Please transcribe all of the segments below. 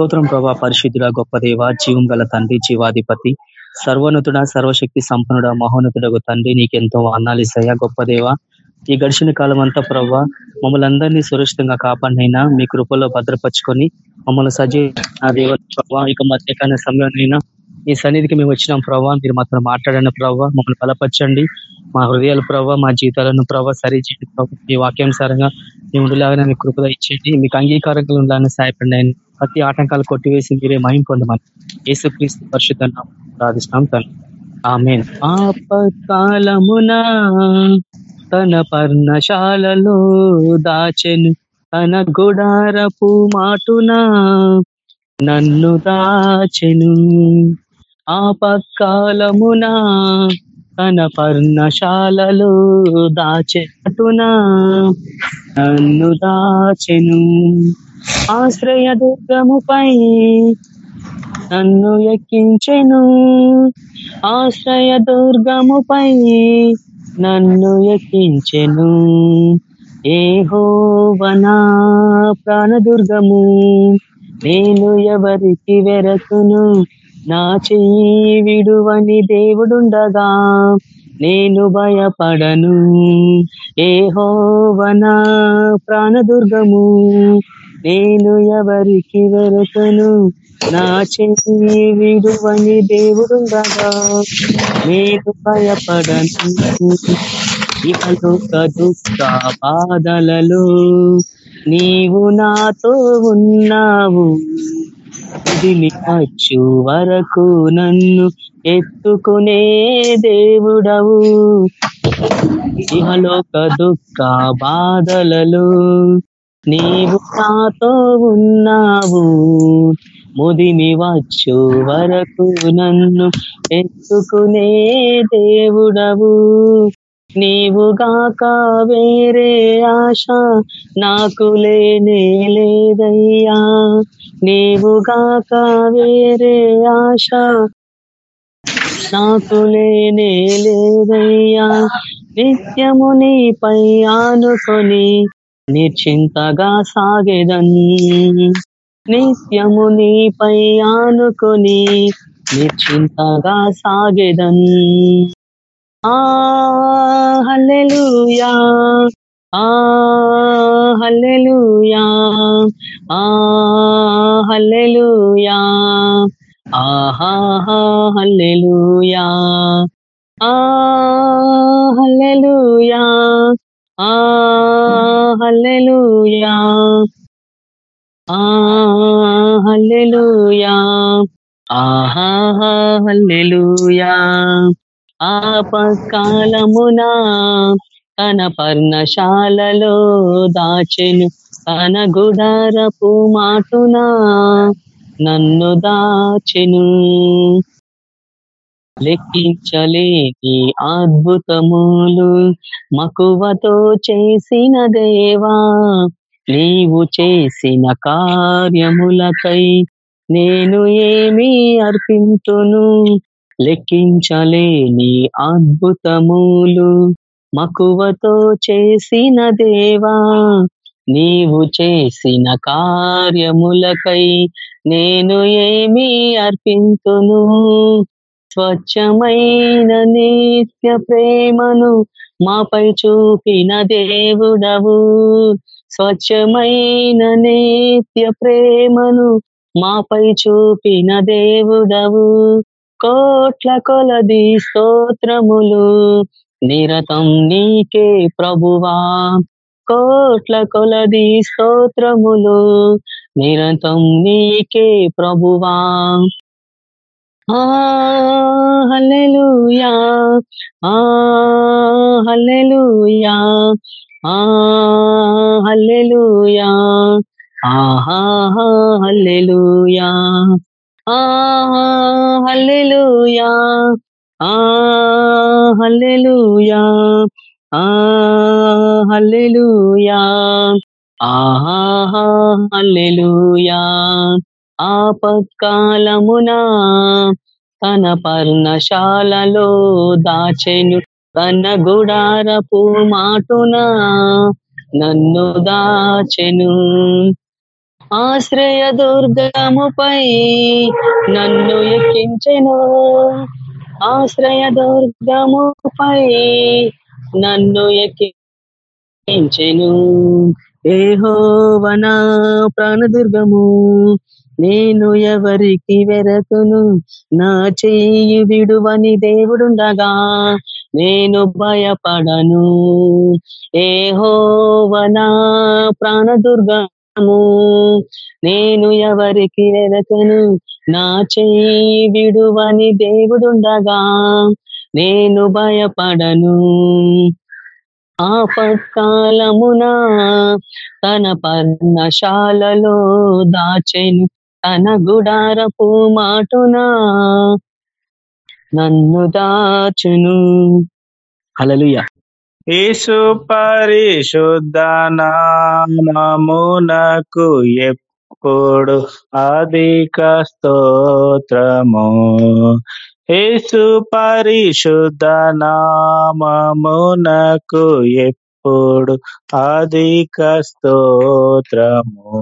స్తోత్రం ప్రభా పరిశుద్ధుడ గొప్ప దేవ జీవం గల తండ్రి జీవాధిపతి సర్వనతుడ సర్వశక్తి సంపన్నుడ మహోన్నతుడకు తండ్రి నీకెంతో అన్నాలిసయ్యా గొప్ప దేవ. ఈ గడిచిన కాలం అంతా ప్రభా మమ్మల్ని అందరినీ సురక్షితంగా కాపాడినైనా మీ కృపలో భద్రపరుచుకొని మమ్మల్ని సజీవ దేవ ప్రభావ ఇక మధ్యకాల సమయంలోనైనా ఈ సన్నిధికి మేము వచ్చినాం ప్రభావ మీరు మాత్రం మాట్లాడండి ప్రభావ మమ్మల్ని బలపరచండి. మా హృదయాలు ప్రభావ మా జీవితాలను ప్రభావ సరిచేయండి ప్రభావ మీ వాక్యానుసారంగా మీ ఉండేలాగానే మీ కృపద ఇచ్చేయండి మీకు అంగీకారంగా ఉండాలని సహాయపడి ప్రతి ఆటంకాలు కొట్టివేసి మీరే మహిం పొందమని యేసుక్రీస్తు పరిశుద్ధ ప్రార్థిస్తున్నాం తను ఆమె ఆపకాలమునా తన పర్ణశాలలో దాచెను. తన గుడారపు మాటున నన్ను దాచెను. ఆపకాలమున తన పర్ణశాలలో దాచెట్టున నన్ను దాచెను. ఆశ్రయ దుర్గముపై నన్ను ఎక్కించెను. ఆశ్రయ దుర్గముపై నన్ను ఎక్కించెను. ఏ ఏహోవనా ప్రాణదుర్గము నేను ఎవరికి వెరకును నా చెయ్యి విడువని దేవుడుండగా నేను భయపడను. ఏ ఏహోవనా ప్రాణదుర్గము నేను ఎవరికి వెరకను? నా చెయ్యి విడువని దేవుడుండగా నేను భయపడను. ఇహలోక దుఃఖ బాధలలో నీవు నాతో ఉన్నావు. ఇది వచ్చు వరకు నన్ను ఎత్తుకునే దేవుడవు. ఇహలోక దుఃఖ బాధలలో నీవు నాతో ఉన్నావు. ముదిమి వచ్చు వరకు నన్ను ఎత్తుకునే దేవుడవు. నీవుగాక వేరే ఆశ నాకు లేనే లేదయ్యా. నీవుగాక వేరే ఆశ నాకు లేనే లేదయ్యా. నిత్యము నీపై ఆనుకొని నిశ్చింతగా సాగేదన్. నిత్యము నీపై ఆనుకొని నిశ్చింతగా సాగేదన్. ఆ హల్లెలూయా. ఆ హల్లెలూయా. ఆ హల్లెలూయా. ఆహా హల్లెలూయా. ఆ హల్లెలూయా. హల్లెలూయా. హల్లెలూయా. ఆహా హల్లెలూయా. ఆపకాలమున తన పర్ణశాలలో దాచెను. తన గుడారపు మాటున నన్ను దాచెను. లెక్కించలేని అద్భుతములు. మకువతో చేసిన దేవా నీవు చేసిన కార్యములకై నేను ఏమి అర్పింతును. లెక్కించలేని అద్భుతములు. మకువతో చేసిన దేవా నీవు చేసిన కార్యములకై నేను ఏమి అర్పింతును. స్వచ్ఛమైన నిత్య ప్రేమను మాపై చూపిన దేవుడవు. స్వచ్ఛమైన నిత్య ప్రేమను మాపై చూపిన దేవుడవు. కోట్ల కొలది స్తోత్రములు నిరతం నీకే ప్రభువా. కోట్ల కొలది స్తోత్రములు నిరతం నీకే ప్రభువా. హల్లెలూయా. ఆ హల్లెలూయా. ఆ హల్లెలూయా. ఆహా హల్లెలూయా. ఆ హల్లెలూయా. ఆ హల్లెలూయా. ఆ హల్లెలూయా. ఆహా హల్లెలూయా. ఆపత్కాలమునా. తన పర్ణశాలలో దాచెను తన గుడారపు మాటున నన్ను దాచెను. ఆశ్రయ దుర్గముపై నన్ను ఎక్కించెను. ఆశ్రయ దుర్గముపై నన్ను ఎక్కించెను. ఏహోవనా ప్రాణదుర్గము నేను ఎవరికి వెరకును నా చెయ్యి విడువని దేవుడుండగా నేను భయపడను. ఏహోవనా ప్రాణదుర్గము నేను ఎవరికి వెరకును నా చెయ్యి విడువని దేవుడుండగా నేను భయపడను. ఆపత్కాలమున తన పర్ణశాలలో దాచెను. తన గుడారపు మాటునా? నన్ను దాచును. అలలుయ యేసు పరిశుద్ధ నామమునకు ఎప్పుడు అధిక స్తోత్రము? యేసు పరిశుద్ధ నామమునకు ఎప్పుడు అధిక స్తోత్రము?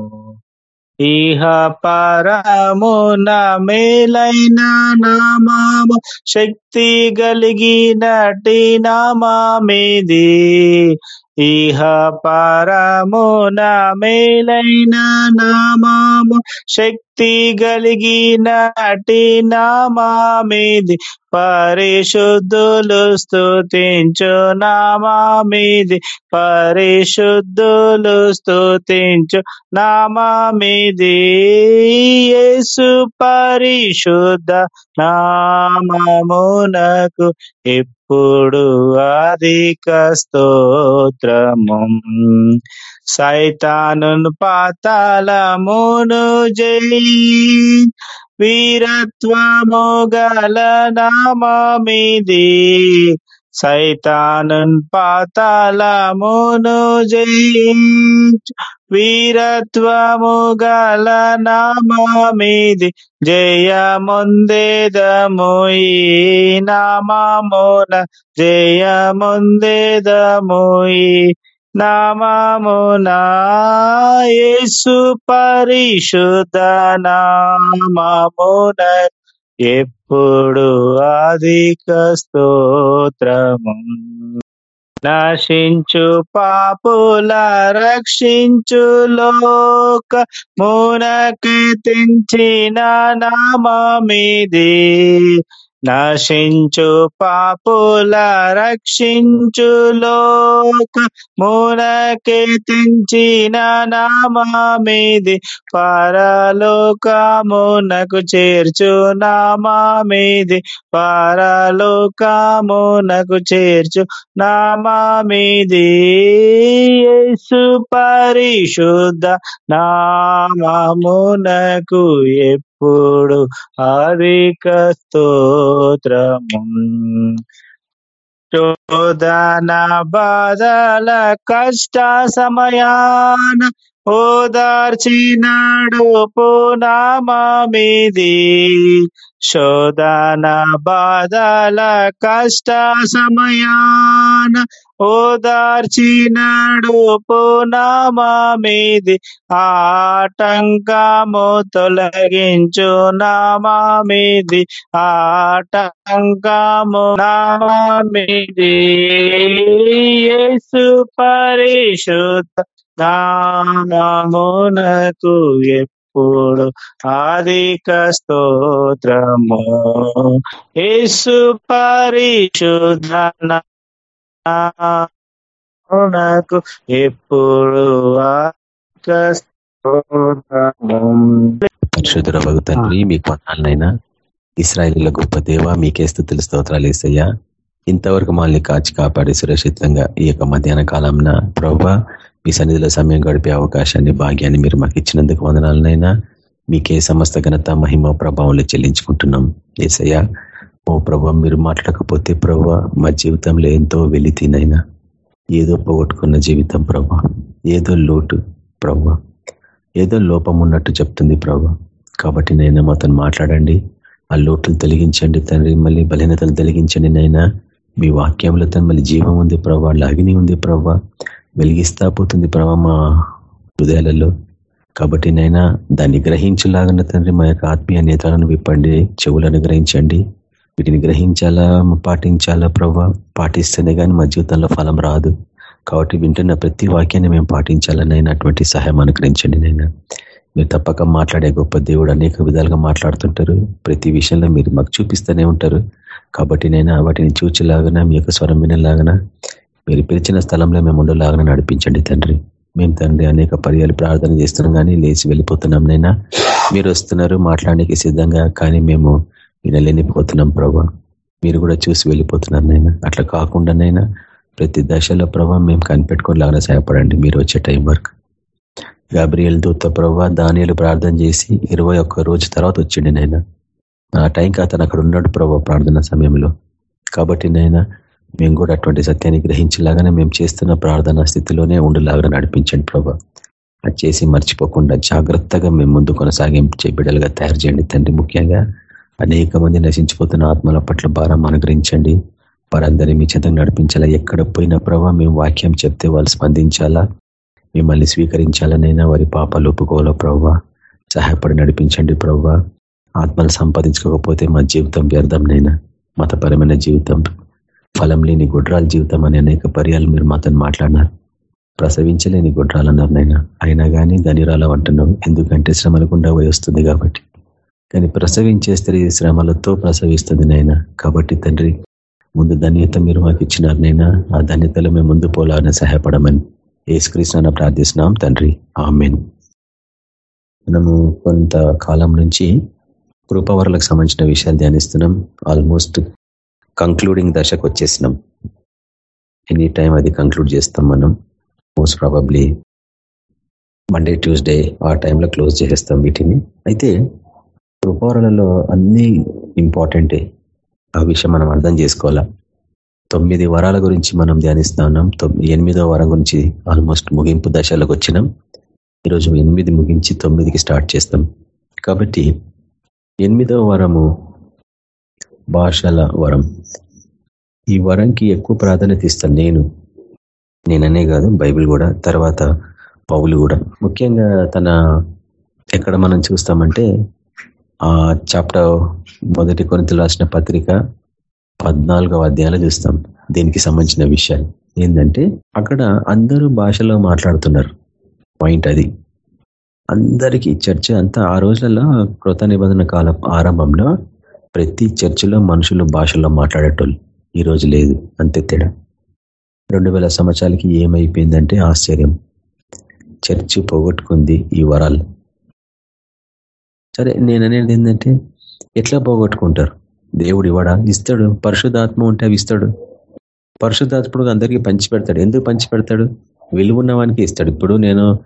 ఇహ పరమున మేలైన నామాము శక్తి కలిగినటి నామామిది. ఇహ పరమున మేలైన నామాము శక్తి కలిగినటి నామామిది. పరిశుద్ధులు స్థుతించు నామామిది. పరిశుద్ధులు స్థుతించు నామామిది. యేసు పరిశుద్ధ నామమునకు ఎప్పుడు అధిక స్తోత్రము. సైతాను పాతాళమును జయి. వీరత్వము గల నామమిది. సైతానున్ పాతాళమును జయించు. వీరత్వము గల నామమిది జయముందేదము ఈ నామమున. జయముందేదము ఈ నామమున. యేసు పరిశుద్ధ నామమున ఎప్పుడు అధిక స్తోత్రము? నశించు పాపుల రక్షించు లోక మునకి తెంచిన నామమిది. నశించు పాపుల రక్షించు లోక మునకి తెంచిన నామమిది పరలోకమునకు చేర్చు నామామిది పరలోకమునకు చేర్చు నామామిది యేసు పరిశుద్ధ నామమునకు ఎప్పుడు అధిక స్తోత్రము. శోధన బాధల కష్ట సమయాన ఓదార్చినాడు పునామీది శోధన బాధల కష్ట సమయాన ఓదార్చినాడు పునామమిది ఆటంకము తొలగించు నామామిది ఆటంకము నామామిది యేసు పరిశుద్ధ నామమునకు ఎప్పుడు అధిక స్తోత్రము. యేసు పరిశుద్ధ నాకు ఎప్పుడు అధిక పరిశుద్ధుల తండ్రి మీకు వందాలనైనా ఇస్రాయలీల గొప్ప దేవ మీకే స్థుతులు స్తోత్రాలు వేసయ్యా ఇంతవరకు మమ్మల్ని కాచి కాపాడి సురక్షితంగా ఈ యొక్క మధ్యాహ్న కాలంన ప్రభా మీ సన్నిధిలో సమయం గడిపే అవకాశాన్ని భాగ్యాన్ని మీరు మాకు ఇచ్చినందుకు వందనాలనైనా. మీకే సమస్త ఘనత మహిమ ప్రభావంలో చెల్లించుకుంటున్నాం ఏసయ్యా. ఓ ప్రభా మీరు మాట్లాడకపోతే ప్రభా మా జీవితంలో ఎంతో వెలితినైనా. ఏదో పోగొట్టుకున్న జీవితం ప్రభా ఏదో లోటు ప్రభా ఏదో లోపం ఉన్నట్టు చెప్తుంది ప్రభా. కాబట్టి నైనా మాతో మాట్లాడండి ఆ లోటులు తొలగించండి తండ్రి మళ్ళీ బలహీనతలు తొలగించండి నైనా. మీ వాక్యంలో తను మళ్ళీ జీవం ఉంది ప్రభా లాగిని ఉంది ప్రభా వెలిగిస్తా పోతుంది ప్రభా మా హృదయాలలో. కాబట్టి నైనా దాన్ని గ్రహించలాగిన తండ్రి మా యొక్క ఆత్మీయ నేతలను విప్పండి చెవులను గ్రహించండి. వీటిని గ్రహించాలా? పాటించాలా ప్రభా పాటిస్తేనే కానీ మా జీవితంలో ఫలం రాదు. కాబట్టి వింటున్న ప్రతి వాక్యాన్ని మేము పాటించాలని అటువంటి సహాయం అనుగ్రహించండి నైనా మీరు తప్పక మాట్లాడే గొప్ప దేవుడు అనేక విధాలుగా మాట్లాడుతుంటారు. ప్రతి విషయంలో మీరు మాకు చూపిస్తూనే ఉంటారు. కాబట్టి నేను వాటిని చూచేలాగన మీ యొక్క స్వరం వినేలాగన మీరు పిలిచిన స్థలంలో మేము ఉండలాగా నడిపించండి తండ్రి. మేము తండ్రి అనేక పర్యాలు ప్రార్థన చేస్తున్నాం కానీ లేచి వెళ్ళిపోతున్నాం నైనా మీరు వస్తున్నారు మాట్లాడడానికి సిద్ధంగా కానీ మేము వినలేనిపోతున్నాం ప్రభా. మీరు కూడా చూసి వెళ్ళిపోతున్నారు నైనా అట్లా కాకుండానైనా ప్రతి దశలో ప్రభావ మేము కనిపెట్టుకోలేగానే సహాయపడండి. మీరు వచ్చే టైం వరకు. గాబ్రియల్ దూత ప్రభావ దానియలు ప్రార్థన చేసి ఇరవై ఒక్క రోజు తర్వాత వచ్చిండి నైనా ఆ టైంకి అతను అక్కడ ఉన్నాడు ప్రభావ ప్రార్థన సమయంలో. కాబట్టి నైనా మేము కూడా అటువంటి సత్యాన్ని గ్రహించేలాగానే మేము చేస్తున్న ప్రార్థనా స్థితిలోనే ఉండేలాగా నడిపించండి ప్రభా. అది చేసి మర్చిపోకుండా జాగ్రత్తగా మేము ముందు కొనసాగించే బిడ్డలుగా తయారు చేయండి. తండ్రి ముఖ్యంగా అనేక మంది నశించిపోతున్న ఆత్మల పట్ల భారం అనుగ్రహించండి. వారందరినీ మీ చెంతకు నడిపించాలా ఎక్కడ పోయిన ప్రభావ మేము వాక్యం చెప్తే వాళ్ళు స్పందించాలా? మిమ్మల్ని స్వీకరించాలనైనా వారి పాపాలు ఒప్పుకోవాలో ప్రవ్వా సహాయపడి నడిపించండి ప్రభావ ఆత్మలు సంపాదించుకోకపోతే మా జీవితం వ్యర్థంనైనా మతపరమైన జీవితం ఫలం లేని గుడ్రాల జీవితం అనే అనేక పర్యాలు మీరు మాతో మాట్లాడినారు. ప్రసవించలేని గుడ్రాలు అన్నారు నైనా అయినా కానీ ధనిరాలు అంటున్నాం ఎందుకంటే శ్రమలకుండా వస్తుంది కాబట్టి. కానీ ప్రసవించే స్త్రీ శ్రమలతో ప్రసవిస్తుంది నాయన. కాబట్టి తండ్రి ముందు ధన్యత మీరు మాకు ఇచ్చినారు నైనా ఆ ధన్యతలో మేము ముందు పోలాలని సహాయపడమని ఏసుక్రీస్తున్న ప్రార్థిస్తున్నాం తండ్రి. ఆమెన్. మనము కొంత కాలం నుంచి కృపవరలకు సంబంధించిన విషయాలు ధ్యానిస్తున్నాం. ఆల్మోస్ట్ కంక్లూడింగ్ దశకు వచ్చేసినాం. ఎనీ టైం అది కంక్లూడ్ చేస్తాం మనం. మోస్ట్ ప్రాబబ్లీ మండే ట్యూస్డే ఆ టైంలో క్లోజ్ చేసేస్తాం వీటిని. అయితే కృపారలలో అన్ని ఇంపార్టెంటే ఆ విషయం మనం అర్థం చేసుకోవాలా? తొమ్మిది వరాల గురించి మనం ధ్యానిస్తా ఉన్నాం. ఎనిమిదో వరం గురించి ఆల్మోస్ట్ ముగింపు దశలకు వచ్చినాం. ఈరోజు ఎనిమిది ముగించి తొమ్మిదికి స్టార్ట్ చేస్తాం. కాబట్టి ఎనిమిదో వరము భాషల వరం. ఈ వరంకి ఎక్కువ ప్రాధాన్యత ఇస్తాను నేను. నేననే కాదు బైబిల్ కూడా తర్వాత పౌలు కూడా. ముఖ్యంగా తన ఎక్కడ మనం చూస్తామంటే ఆ చాప్టర్ మొదటి కొనితలు రాసిన పత్రిక పద్నాలుగవ అధ్యాయాలు చూస్తాం. దీనికి సంబంధించిన విషయాలు. ఏంటంటే అక్కడ అందరూ భాషలో మాట్లాడుతున్నారు. పాయింట్ అది. అందరికీ చర్చ అంతా ఆ రోజులలో కృత నిబంధన కాల ఆరంభంలో ప్రతి చర్చిలో మనుషులు భాషలో మాట్లాడేటోళ్ళు. ఈ రోజు లేదు. అంతే తేడా. రెండు వేల సంవత్సరాలకి ఏమైపోయిందంటే ఆశ్చర్యం. చర్చి పోగొట్టుకుంది ఈ వరాలు. సరే నేను అనేది ఏంటంటే ఎట్లా పోగొట్టుకుంటారు? దేవుడు ఇవ్వడా? ఇస్తాడు. పరిశుధాత్మ ఉంటే అవి ఇస్తాడు. పరిశుద్ధాత్ముడు అందరికీ పంచి పెడతాడు ఎందుకు పంచి పెడతాడు విలువ వానికి ఇస్తాడు. ఇప్పుడు నేను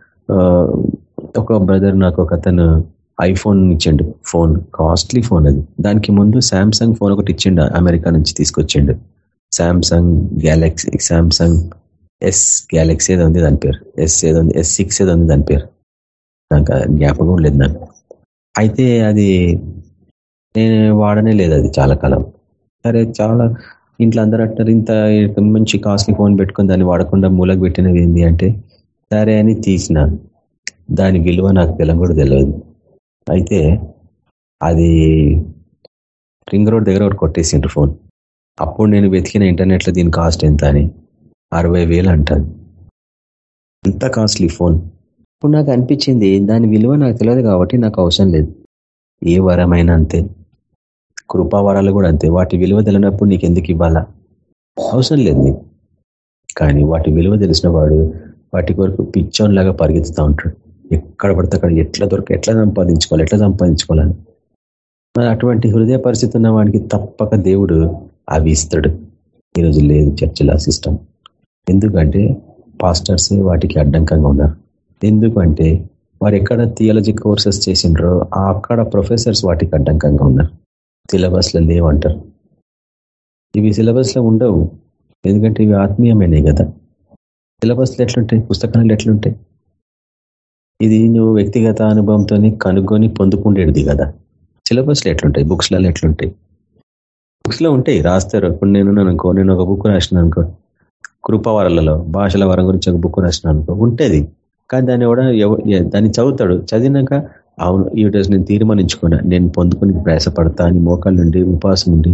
ఒక బ్రదర్ నాకు ఒక అతను ఐఫోన్ ఇచ్చిండు. ఫోన్ కాస్ట్లీ ఫోన్ అది. దానికి ముందు శాంసంగ్ ఫోన్ ఒకటి ఇచ్చిండు అమెరికా నుంచి తీసుకొచ్చిండు. Samsung galaxy Samsung S galaxy ఏదో ఉంది దాని పేరు. ఎస్ ఏదో ఉంది ఎస్ సిక్స్ ఏదో ఉంది దాని పేరు. నాకు జ్ఞాపకం లేదు నాకు. అయితే అది నేను వాడనే లేదు అది చాలా కాలం. సరే చాలా ఇంట్లో అందరూ అంటారు ఇంత మంచి కాస్ట్లీ ఫోన్ పెట్టుకుని దాన్ని వాడకుండా మూలకు పెట్టినది ఏంటి అంటే సరే అని తీసిన. దాని విలువ నాకు తెలం కూడా తెలియదు అయితే అది రింగ్ రోడ్ దగ్గర ఒకటి కొట్టేసిండ్రు ఫోన్. అప్పుడు నేను వెతికిన ఇంటర్నెట్లో దీని కాస్ట్ ఎంత అని? అరవై వేలు అంటాను ఇంత కాస్ట్లీ ఫోన్. ఇప్పుడు నాకు అనిపించింది. దాని విలువ నాకు తెలియదు కాబట్టి నాకు అవసరం లేదు. ఏ వరమైనా అంతే. కృపావరాలు కూడా అంతే. వాటి విలువ తెలియనప్పుడు నీకు ఎందుకు ఇవ్వాలా? అవసరం లేదు నీకు. కానీ వాటి విలువ తెలిసిన వాడు వాటి కొరకు లాగా పరిగెత్తుతూ ఉంటాడు. ఎక్కడ పడితే అక్కడ ఎట్లా దొరక ఎట్లా సంపాదించుకోవాలి ఎట్లా సంపాదించుకోవాలని. మరి అటువంటి హృదయ పరిస్థితి ఉన్న వాడికి తప్పక దేవుడు అవి ఇస్తాడు ఈరోజు లేదు చర్చల సిస్టమ్ ఎందుకంటే పాస్టర్సే వాటికి అడ్డంకంగా ఉన్నారు. ఎందుకంటే వారు ఎక్కడ థియాలజీ కోర్సెస్ చేసిండ్రో అక్కడ ప్రొఫెసర్స్ వాటికి అడ్డంకంగా ఉన్నారు. సిలబస్లో లేవంటారు. ఇవి సిలబస్లో ఉండవు. ఎందుకంటే ఇవి ఆత్మీయమైనవి కదా. సిలబస్లు ఎట్లుంటాయి? పుస్తకాలు ఎట్లుంటాయి? ఇది నువ్వు వ్యక్తిగత అనుభవంతో కనుక్కొని పొందుకుండేది కదా. సిలబస్లు ఎట్లుంటాయి? బుక్స్లలో ఎట్లుంటాయి? బుక్స్లో ఉంటాయి. రాస్తారు. ఇప్పుడు నేను అనుకో నేను ఒక బుక్ రాసిన అనుకో కృపవరలలో భాషల వరం గురించి ఒక బుక్ రాసిన అనుకో ఉంటుంది. కానీ దాన్ని కూడా దాన్ని చదువుతాడు. చదివినాక అవును ఈ రోజు నేను తీర్మానించుకున్నా. నేను పొందుకుని ప్రయాసపడతా అని మోకాళ్ళ నుండి ఉపాసం నుండి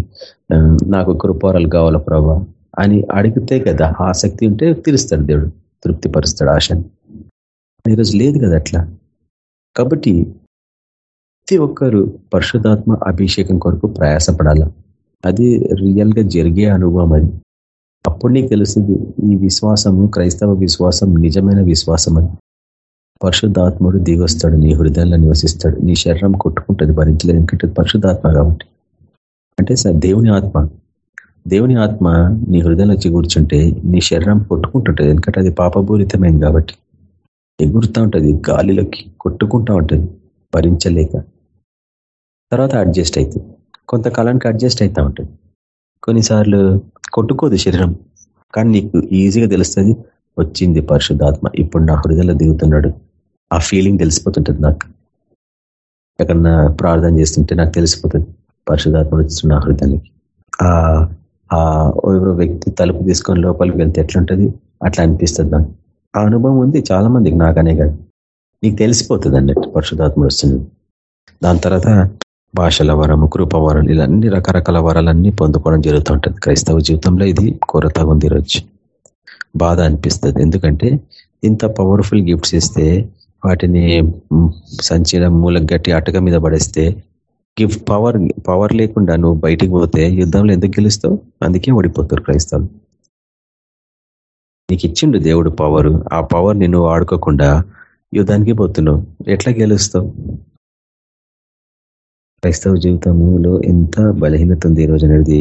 నాకు కృపారాలు కావాల ప్రభా అని అడిగితే కదా ఆసక్తి ఉంటే తీరుస్తాడు దేవుడు. తృప్తిపరుస్తాడు ఆశని ఈరోజు లేదు కదా అట్లా. కాబట్టి ప్రతి ఒక్కరు పరిశుధాత్మ అభిషేకం కొరకు ప్రయాసపడాల. అది రియల్గా జరిగే అనుభవం అది. అప్పుడు నీకు తెలుస్తుంది ఈ విశ్వాసము క్రైస్తవ విశ్వాసం నిజమైన విశ్వాసం అని పరిశుద్ధాత్ముడు దిగొస్తాడు నీ హృదయంలో నివసిస్తాడు నీ శరీరం కొట్టుకుంటుంది భరించలేదు ఎందుకంటే పరిశుద్ధాత్మ కాబట్టి అంటే సార్ దేవుని ఆత్మ దేవుని ఆత్మ నీ హృదయంలో చిగుర్చుంటే నీ శరీరం కొట్టుకుంటుంటుంది ఎందుకంటే అది పాపపూరితమైంది కాబట్టి. ఎగురుతూ ఉంటుంది గాలిలోకి కొట్టుకుంటూ ఉంటుంది భరించలేక. తర్వాత అడ్జస్ట్ అవుతుంది కొంతకాలానికి అడ్జస్ట్ అవుతూ ఉంటుంది. కొన్నిసార్లు కొట్టుకోదు శరీరం కానీ నీకు ఈజీగా తెలుస్తుంది వచ్చింది పరిశుద్ధాత్మ ఇప్పుడు నా హృదయంలో దిగుతున్నాడు. ఆ ఫీలింగ్ తెలిసిపోతుంటుంది నాకు. ఎక్కడన్నా ప్రార్థన చేస్తుంటే నాకు తెలిసిపోతుంది. పరిశుధాత్మ వచ్చిన హృదయానికి. ఆ ఎవరో వ్యక్తి తలుపు తీసుకొని లోపలికి వెళ్తే ఎట్లుంటుంది? అట్లా అనిపిస్తుంది నాకు. ఆ అనుభవం ఉంది చాలా మందికి నాకనే కాదు నీకు తెలిసిపోతుంది అన్నట్టు పరిశుధాత్మ వస్తుంది దాని తర్వాత భాషల వరము కృపవరం ఇలా అన్ని రకరకాల వరాలన్నీ పొందుకోవడం జరుగుతుంటుంది క్రైస్తవ జీవితంలో ఇది కొరత ఉంది ఈరోజు. బాధ అనిపిస్తుంది. ఎందుకంటే ఇంత పవర్ఫుల్ గిఫ్ట్స్ ఇస్తే వాటిని సంచిన మూల గట్టి అటక మీద పడేస్తే గిఫ్ట్ పవర్ పవర్ లేకుండా నువ్వు బయటికి పోతే యుద్ధంలో ఎందుకు గెలుస్తావు? అందుకే ఓడిపోతారు క్రైస్తవులు. నీకు ఇచ్చిండు దేవుడు పవర్. ఆ పవర్ నిన్ను ఆడుకోకుండా యుద్ధానికి పోతున్నావు. ఎట్లా గెలుస్తావు? క్రైస్తవ జీవితంలో ఎంత బలహీనత ఉంది ఈరోజు అనేది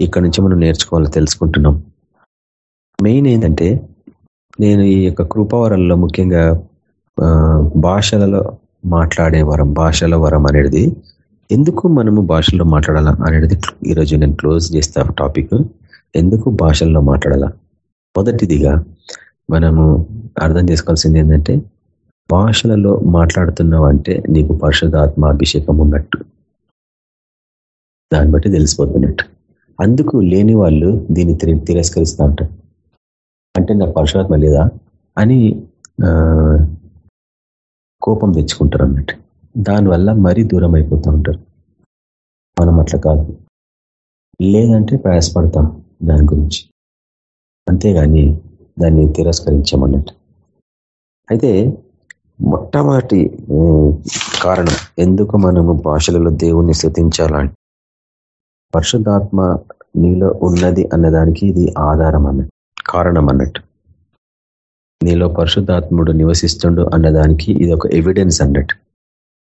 ఇక్కడ నుంచి మనం నేర్చుకోవాలో తెలుసుకుంటున్నాం. మెయిన్ ఏంటంటే నేను ఈ యొక్క కృపావరంలో ముఖ్యంగా భాషలలో మాట్లాడే వరం భాషల వరం అనేది ఎందుకు మనము భాషల్లో మాట్లాడాలా అనేది ఈరోజు నేను క్లోజ్ చేస్తా టాపిక్. ఎందుకు భాషల్లో మాట్లాడాలా? మొదటిదిగా మనము అర్థం చేసుకోవాల్సింది ఏంటంటే భాషలలో మాట్లాడుతున్నావంటే నీకు పరిశుధాత్మ అభిషేకం ఉన్నట్టు. దాన్ని బట్టి తెలిసిపోతున్నట్టు. అందుకు లేని వాళ్ళు దీన్ని తిరస్కరిస్తూ ఉంటారు అంటే నాకు పరిశుధాత్మ లేదా అని కోపం తెచ్చుకుంటారు అన్నట్టు దానివల్ల మరీ దూరం అయిపోతూ ఉంటారు. మనం అట్లా కాదు. లేదంటే ప్రయాసపడతాం దాని గురించి. అంతేగాని దాన్ని తిరస్కరించామన్నట్టు. అయితే మొట్టమొదటి కారణం ఎందుకు మనము భాషలలో దేవుణ్ణి స్థుతించాలంటే పరిశుద్ధాత్మ నీలో ఉన్నది అన్నదానికి ఇది ఆధారం అన్నట్టు కారణం అన్నట్టు నీలో పరిశుద్ధాత్ముడు నివసిస్తుండు అన్నదానికి ఇది ఒక ఎవిడెన్స్ అన్నట్టు.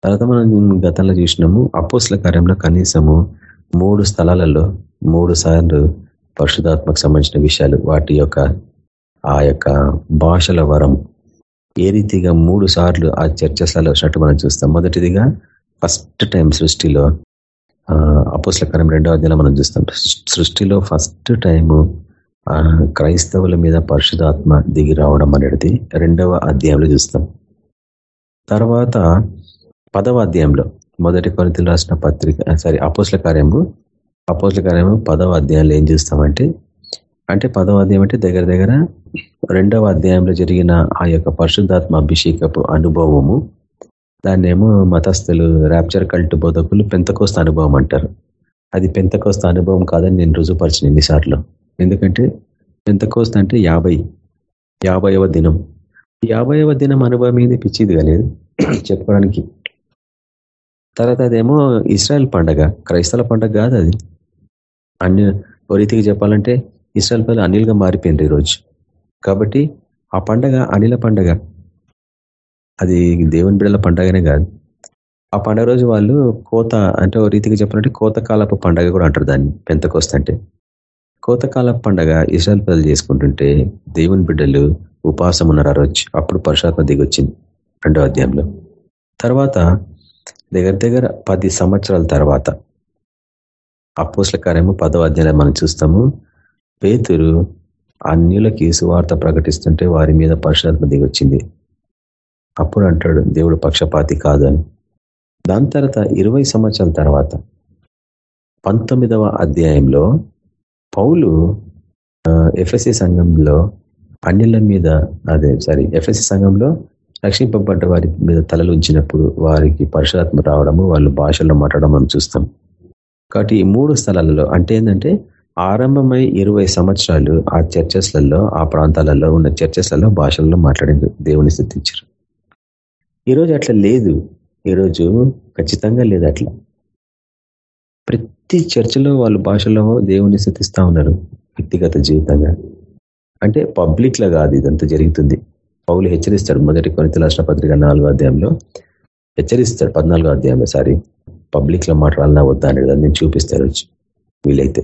తర్వాత మనం గతంలో చూసినాము అపోస్ల కార్యంలో కనీసము మూడు స్థలాలలో మూడు సార్లు పరిశుధాత్మకు సంబంధించిన విషయాలు వాటి యొక్క ఆ యొక్క భాషల వరం. ఏ రీతిగా మూడు సార్లు ఆ చర్చస్లలో వచ్చినట్టు మనం చూస్తాం. మొదటిదిగా ఫస్ట్ టైం సృష్టిలో అపోస్లకరం రెండో అధ్యాయంలో మనం చూస్తాం. సృష్టిలో ఫస్ట్ టైము క్రైస్తవుల మీద పరిశుధాత్మ దిగి రావడం అనేది రెండవ అధ్యాయంలో చూస్తాం. తర్వాత పదవ అధ్యాయంలో మొదటి కొరితలు రాసిన పత్రిక సారీ అపోస్ల కార్యము అపోస్ల కార్యము పదవ అధ్యాయంలో ఏం చూస్తామంటే అంటే పదవ అధ్యాయం అంటే దగ్గర దగ్గర రెండవ అధ్యాయంలో జరిగిన ఆ యొక్క పరిశుద్ధాత్మ అభిషేకపు అనుభవము దాన్నేమో మతస్థులు ర్యాప్చర్ కల్ట్ బోధకులు పెంతకోస్త అనుభవం అంటారు. అది పెంతకోస్త అనుభవం కాదని నేను రుజుపరిచిన ఎన్నిసార్లు. ఎందుకంటే ఎంత కోస్త అంటే యాభై యాభైవ దినం. యాభైవ దినం అనుభవం ఏది? పిచ్చిది కాలేదు చెప్పుకోవడానికి తర్వాత అదేమో ఇస్రాయల్ పండగ. క్రైస్తవ పండగ కాదు అది. అన్ని ఓ రీతికి చెప్పాలంటే ఇస్రాయల్ పిల్లలు అనిల్గా మారిపోయింది ఈరోజు. కాబట్టి ఆ పండగ అనిల పండగ. అది దేవుని బిడ్డల పండగనే కాదు. ఆ పండగ రోజు వాళ్ళు కోత అంటే ఓ రీతికి చెప్పాలంటే కోతకాలపు పండగ కూడా అంటారు దాన్ని. పెంతకొస్తంటే కోతకాల పండగ ఇస్రాయల్ ప్రజలు చేసుకుంటుంటే దేవుని బిడ్డలు ఉపాసం ఉన్నారు ఆ రోజు? అప్పుడు పరుషాత్మ దిగొచ్చింది రెండో అధ్యాయంలో. తర్వాత దగ్గర దగ్గర పది సంవత్సరాల తర్వాత అపోస్ల కార్యము పదో అధ్యాయంలో మనం చూస్తాము. పేతురు అన్యులకి సువార్త ప్రకటిస్తుంటే వారి మీద పరుషాత్మ దిగొచ్చింది. అప్పుడు అంటాడు దేవుడు పక్షపాతి కాదు అని. దాని తర్వాత ఇరవై సంవత్సరాల తర్వాత పంతొమ్మిదవ అధ్యాయంలో పౌలు ఎఫ్ఎస్సి సంఘంలో అన్నిల మీద అదే సారీ ఎఫ్ఎస్సి సంఘంలో రక్షింపబడ్డ వారి మీద తలలు ఉంచినప్పుడు వారికి పరుషాత్మ రావడము వాళ్ళు భాషల్లో మాట్లాడడం మనం చూస్తాం. కాబట్టి ఈ మూడు స్థలాలలో అంటే ఏంటంటే ఆరంభమై ఇరవై సంవత్సరాలు ఆ చర్చెస్లలో ఆ ప్రాంతాలలో ఉన్న చర్చెస్లలో భాషల్లో మాట్లాడి దేవుని స్థుతించారు. ఈరోజు అట్లా లేదు. ఈరోజు ఖచ్చితంగా లేదు అట్లా. ప్రతి చర్చలో వాళ్ళు భాషలో దేవుని స్థుతిస్తూ ఉన్నారు వ్యక్తిగత జీవితంగా. అంటే పబ్లిక్లో కాదు ఇదంతా జరుగుతుంది. పౌలు హెచ్చరిస్తాడు మొదటి కొనిత రాష్ట్ర పత్రిక నాలుగో అధ్యాయంలో. హెచ్చరిస్తాడు పద్నాలుగో అధ్యాయంలో సారీ. పబ్లిక్లో మాట్లాడాలన్నా వద్దా అనేది నేను చూపిస్తారు వీలైతే.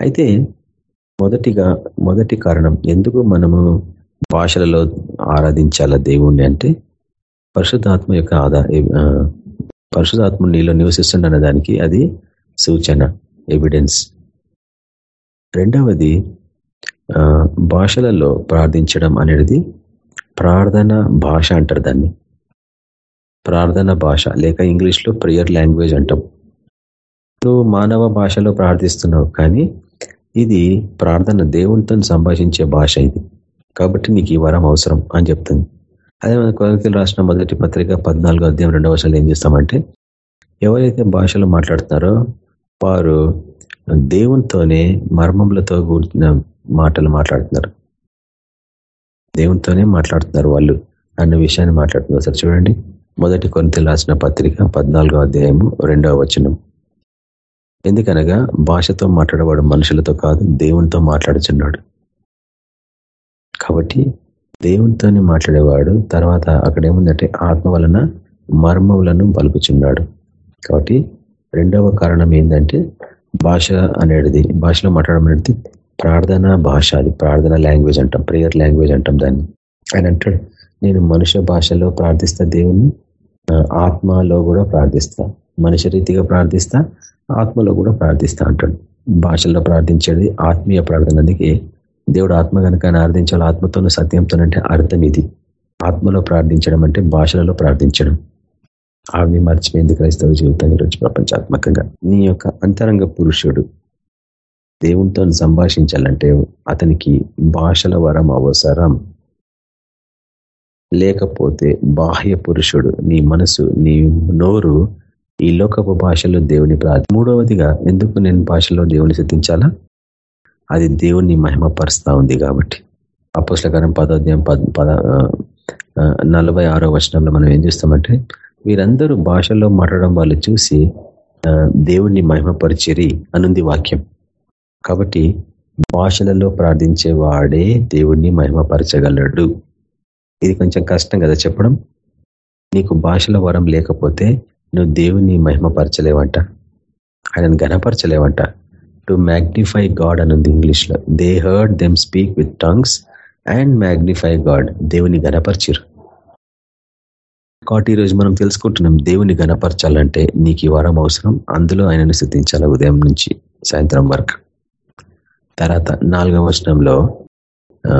అయితే మొదటిగా మొదటి కారణం ఎందుకు మనము భాషలలో ఆరాధించాల దేవుణ్ణి అంటే పరిశుద్ధాత్మ యొక్క ఆదా పరిశుధాత్మ నీలో నివసిస్తుండన్న దానికి అది సూచన ఎవిడెన్స్ రెండవది భాషలలో ప్రార్థించడం అనేది ప్రార్థన భాష అంటారు దాన్ని. ప్రార్థన భాష లేక ఇంగ్లీష్లో ప్రేయర్ లాంగ్వేజ్ అంటాం. నువ్వు మానవ భాషలో ప్రార్థిస్తున్నావు కానీ ఇది ప్రార్థన దేవునితో సంభాషించే భాష ఇది. కాబట్టి నీకు ఈ వరం అవసరం అని చెప్తుంది. అదే మన కొరతలు రాసిన మొదటి పత్రిక పద్నాలుగో అధ్యాయం రెండవ వర్షాలు ఏం చేస్తామంటే ఎవరైతే భాషలో మాట్లాడుతున్నారో వారు దేవునితోనే మర్మములతో కూడిన మాటలు మాట్లాడుతున్నారు. దేవునితోనే మాట్లాడుతున్నారు వాళ్ళు అన్న విషయాన్ని మాట్లాడుతున్నారు. సార్ చూడండి. మొదటి కొంత రాసిన పత్రిక పద్నాలుగో అధ్యాయము రెండవ వచనం. ఎందుకనగా భాషతో మాట్లాడేవాడు మనుషులతో కాదు దేవునితో మాట్లాడుచున్నాడు. కాబట్టి దేవునితోనే మాట్లాడేవాడు తర్వాత అక్కడ ఏముందంటే ఆత్మ వలన మర్మములను పలుకుచున్నాడు కాబట్టి రెండవ కారణం ఏంటంటే భాష అనేది భాషలో మాట్లాడడం అనేది ప్రార్థన భాష అది ప్రార్థన లాంగ్వేజ్ అంటాం ప్రేయర్ లాంగ్వేజ్ అంటాం దాన్ని. ఆయన అంటాడు నేను మనుష్య భాషలో ప్రార్థిస్తా దేవుని ఆత్మలో కూడా ప్రార్థిస్తా. మనిషి రీతిగా ప్రార్థిస్తా ఆత్మలో కూడా ప్రార్థిస్తా అంటాడు. భాషల్లో ప్రార్థించేది ఆత్మీయ ప్రార్థన. అందుకే దేవుడు ఆత్మ కనుక ఆరాధించాలి ఆత్మతోనూ సత్యంతోనంటే అర్థం ఇది. ఆత్మలో ప్రార్థించడం అంటే భాషలలో ప్రార్థించడం. ఆవిని మర్చిపోయింది క్రైస్తవ జీవితం ఈరోజు ప్రపంచాత్మకంగా. నీ యొక్క అంతరంగ పురుషుడు దేవునితో సంభాషించాలంటే అతనికి భాషల వరం అవసరం. లేకపోతే బాహ్య పురుషుడు నీ మనసు నీ నోరు ఈ లోకపు భాషలో దేవుని ప్రార్థన మూడవదిగా ఎందుకు నేను భాషలో దేవుని సిద్ధించాలా? అది దేవుణ్ణి మహిమపరుస్తా ఉంది కాబట్టి. అపోస్లకరం పదోద్యం పద పద నలభై ఆరో వచనంలో మనం ఏం చేస్తామంటే వీరందరూ భాషల్లో మాట్లాడడం వాళ్ళు చూసి దేవుణ్ణి మహిమపరిచిరి అనుంది వాక్యం. కాబట్టి భాషలలో ప్రార్థించే వాడే దేవుణ్ణి మహిమపరచగలడు. ఇది కొంచెం కష్టం కదా చెప్పడం? నీకు భాషల వరం లేకపోతే నువ్వు దేవుని మహిమపరచలేవంట. ఆయనను ఘనపరచలేవంట. టు మ్యాగ్నిఫై గాడ్ అనుంది ఇంగ్లీష్లో. They heard them speak with tongues and magnify God. దేవుని గణపరిచిరు కాబట్టి ఈరోజు మనం తెలుసుకుంటున్నాం దేవుని గణపరచాలంటే నీకు ఈ వరం అవసరం అందులో ఆయనను సిద్ధించాలి ఉదయం నుంచి సాయంత్రం వరకు. తర్వాత నాలుగవ వచనంలో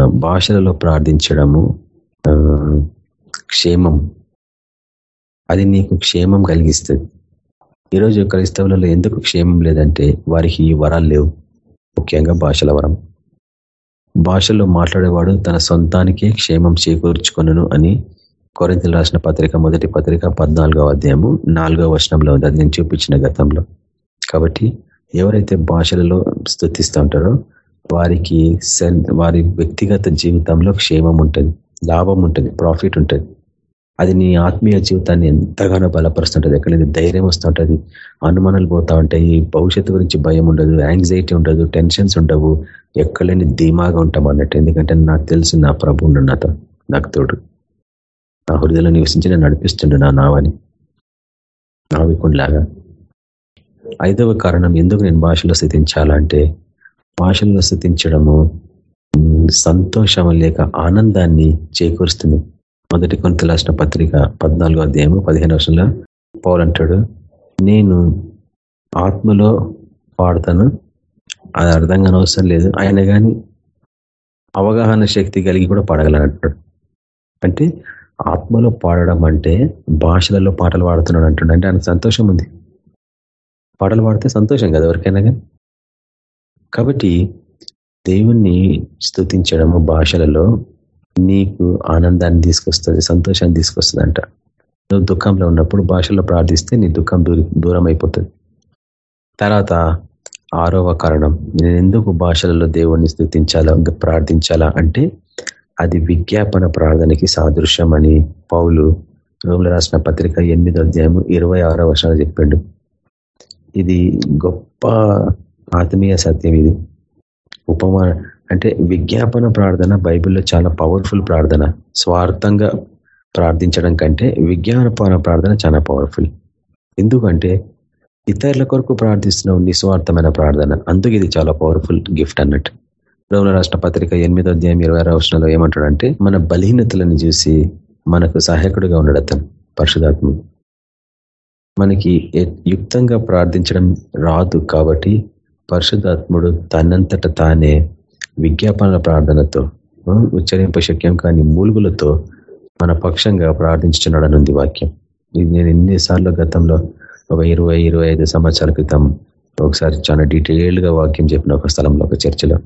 భాషలలో ప్రార్థించడము క్షేమం. అది నీకు క్షేమం కలిగిస్తుంది. ఈరోజు క్రైస్తవులలో ఎందుకు క్షేమం లేదంటే వారికి ఈ వరాలు లేవు. ముఖ్యంగా భాషల వరం. భాషలో మాట్లాడేవాడు తన సొంతానికే క్షేమం చేకూర్చుకొను అని కొరింతలు రాసిన పత్రిక మొదటి పత్రిక పద్నాలుగవ అధ్యాయము నాలుగవ వచనంలో ఉంది. అది నేను చూపించిన గతంలో. కాబట్టి ఎవరైతే భాషలలో స్థుతిస్తూ ఉంటారో వారికి వారి వ్యక్తిగత జీవితంలో క్షేమం ఉంటుంది లాభం ఉంటుంది ప్రాఫిట్ ఉంటుంది. అది నీ ఆత్మీయ జీవితాన్ని ఎంతగానో బలపరుస్తుంటది. ఎక్కడైతే ధైర్యం వస్తుంటుంది. అనుమానాలు పోతా ఉంటాయి. భవిష్యత్తు గురించి భయం ఉండదు యాంగ్జైటీ ఉండదు టెన్షన్స్ ఉండవు. ఎక్కడైనా ధీమాగా ఉంటాం అన్నట్టు. ఎందుకంటే నాకు తెలుసు నా ప్రభు నాతో నాకు తోడు. నా హృదయంలో నివసించి నేను నడిపిస్తుండే నా నావని. నావికుండలాగా ఐదవ కారణం ఎందుకు నేను భాషలో స్థితించాలంటే భాషల్లో స్థితించడము సంతోషం లేక ఆనందాన్ని చేకూరుస్తుంది. మొదటి కొంత రాసిన పత్రిక పద్నాలుగో అధ్యాయము పదిహేను వర్షంలో పోవాలంటాడు నేను ఆత్మలో పాడతాను అది అర్థం కాని అవసరం లేదు. ఆయన కానీ అవగాహన శక్తి కలిగి కూడా పాడగలనంటాడు అంటే ఆత్మలో పాడడం అంటే భాషలలో పాటలు పాడుతున్నాడు అంటాడు. అంటే ఆయనకు సంతోషం ఉంది. పాటలు పాడితే సంతోషం కదా ఎవరికైనా కానీ? కాబట్టి దేవుణ్ణి స్థుతించడము భాషలలో నీకు ఆనందాన్ని తీసుకొస్తుంది సంతోషాన్ని తీసుకొస్తుంది అంట నువ్వు దుఃఖంలో ఉన్నప్పుడు భాషలో ప్రార్థిస్తే నీ దుఃఖం దూరం అయిపోతుంది తర్వాత ఆరవ కారణం నేను ఎందుకు భాషలలో దేవుణ్ణి స్థుతించాలా ప్రార్థించాలా అంటే అది విజ్ఞాపన ప్రార్థనకి సాదృశ్యం అని పౌలు రోములు రాసిన పత్రిక ఎనిమిదో అధ్యాయము ఇరవై ఆరో వర్షాలు చెప్పాడు. ఇది గొప్ప ఆత్మీయ సత్యం ఇది. ఉపమా అంటే విజ్ఞాపన ప్రార్థన బైబిల్లో చాలా పవర్ఫుల్ ప్రార్థన. స్వార్థంగా ప్రార్థించడం కంటే విజ్ఞాపన ప్రార్థన చాలా పవర్ఫుల్. ఎందుకంటే ఇతరుల కొరకు ప్రార్థిస్తున్నావు నిస్వార్థమైన ప్రార్థన. అందుకు ఇది చాలా పవర్ఫుల్ గిఫ్ట్ అన్నట్టు. రోగుల రాష్ట్ర పత్రిక ఎనిమిదో అధ్యాయం ఇరవై ఆరో వర్షంలో ఏమంటాడంటే మన బలహీనతలను చూసి మనకు సహాయకుడిగా ఉన్నాడు అతను పరిశుధాత్మ మనకి యుక్తంగా ప్రార్థించడం రాదు కాబట్టి పరిశుధాత్ముడు తనంతట తానే విజ్ఞాపనల ప్రార్థనతో ఉచ్చరింప శక్యం కాని మూలుగులతో మన పక్షంగా ప్రార్థించుతున్నాడనుంది వాక్యం. ఇది నేను ఎన్నిసార్లు గతంలో ఒక ఇరవై ఇరవై ఐదు సంవత్సరాల క్రితం ఒకసారి చాలా డీటెయిల్డ్గా వాక్యం చెప్పిన ఒక స్థలంలో ఒక చర్చలో.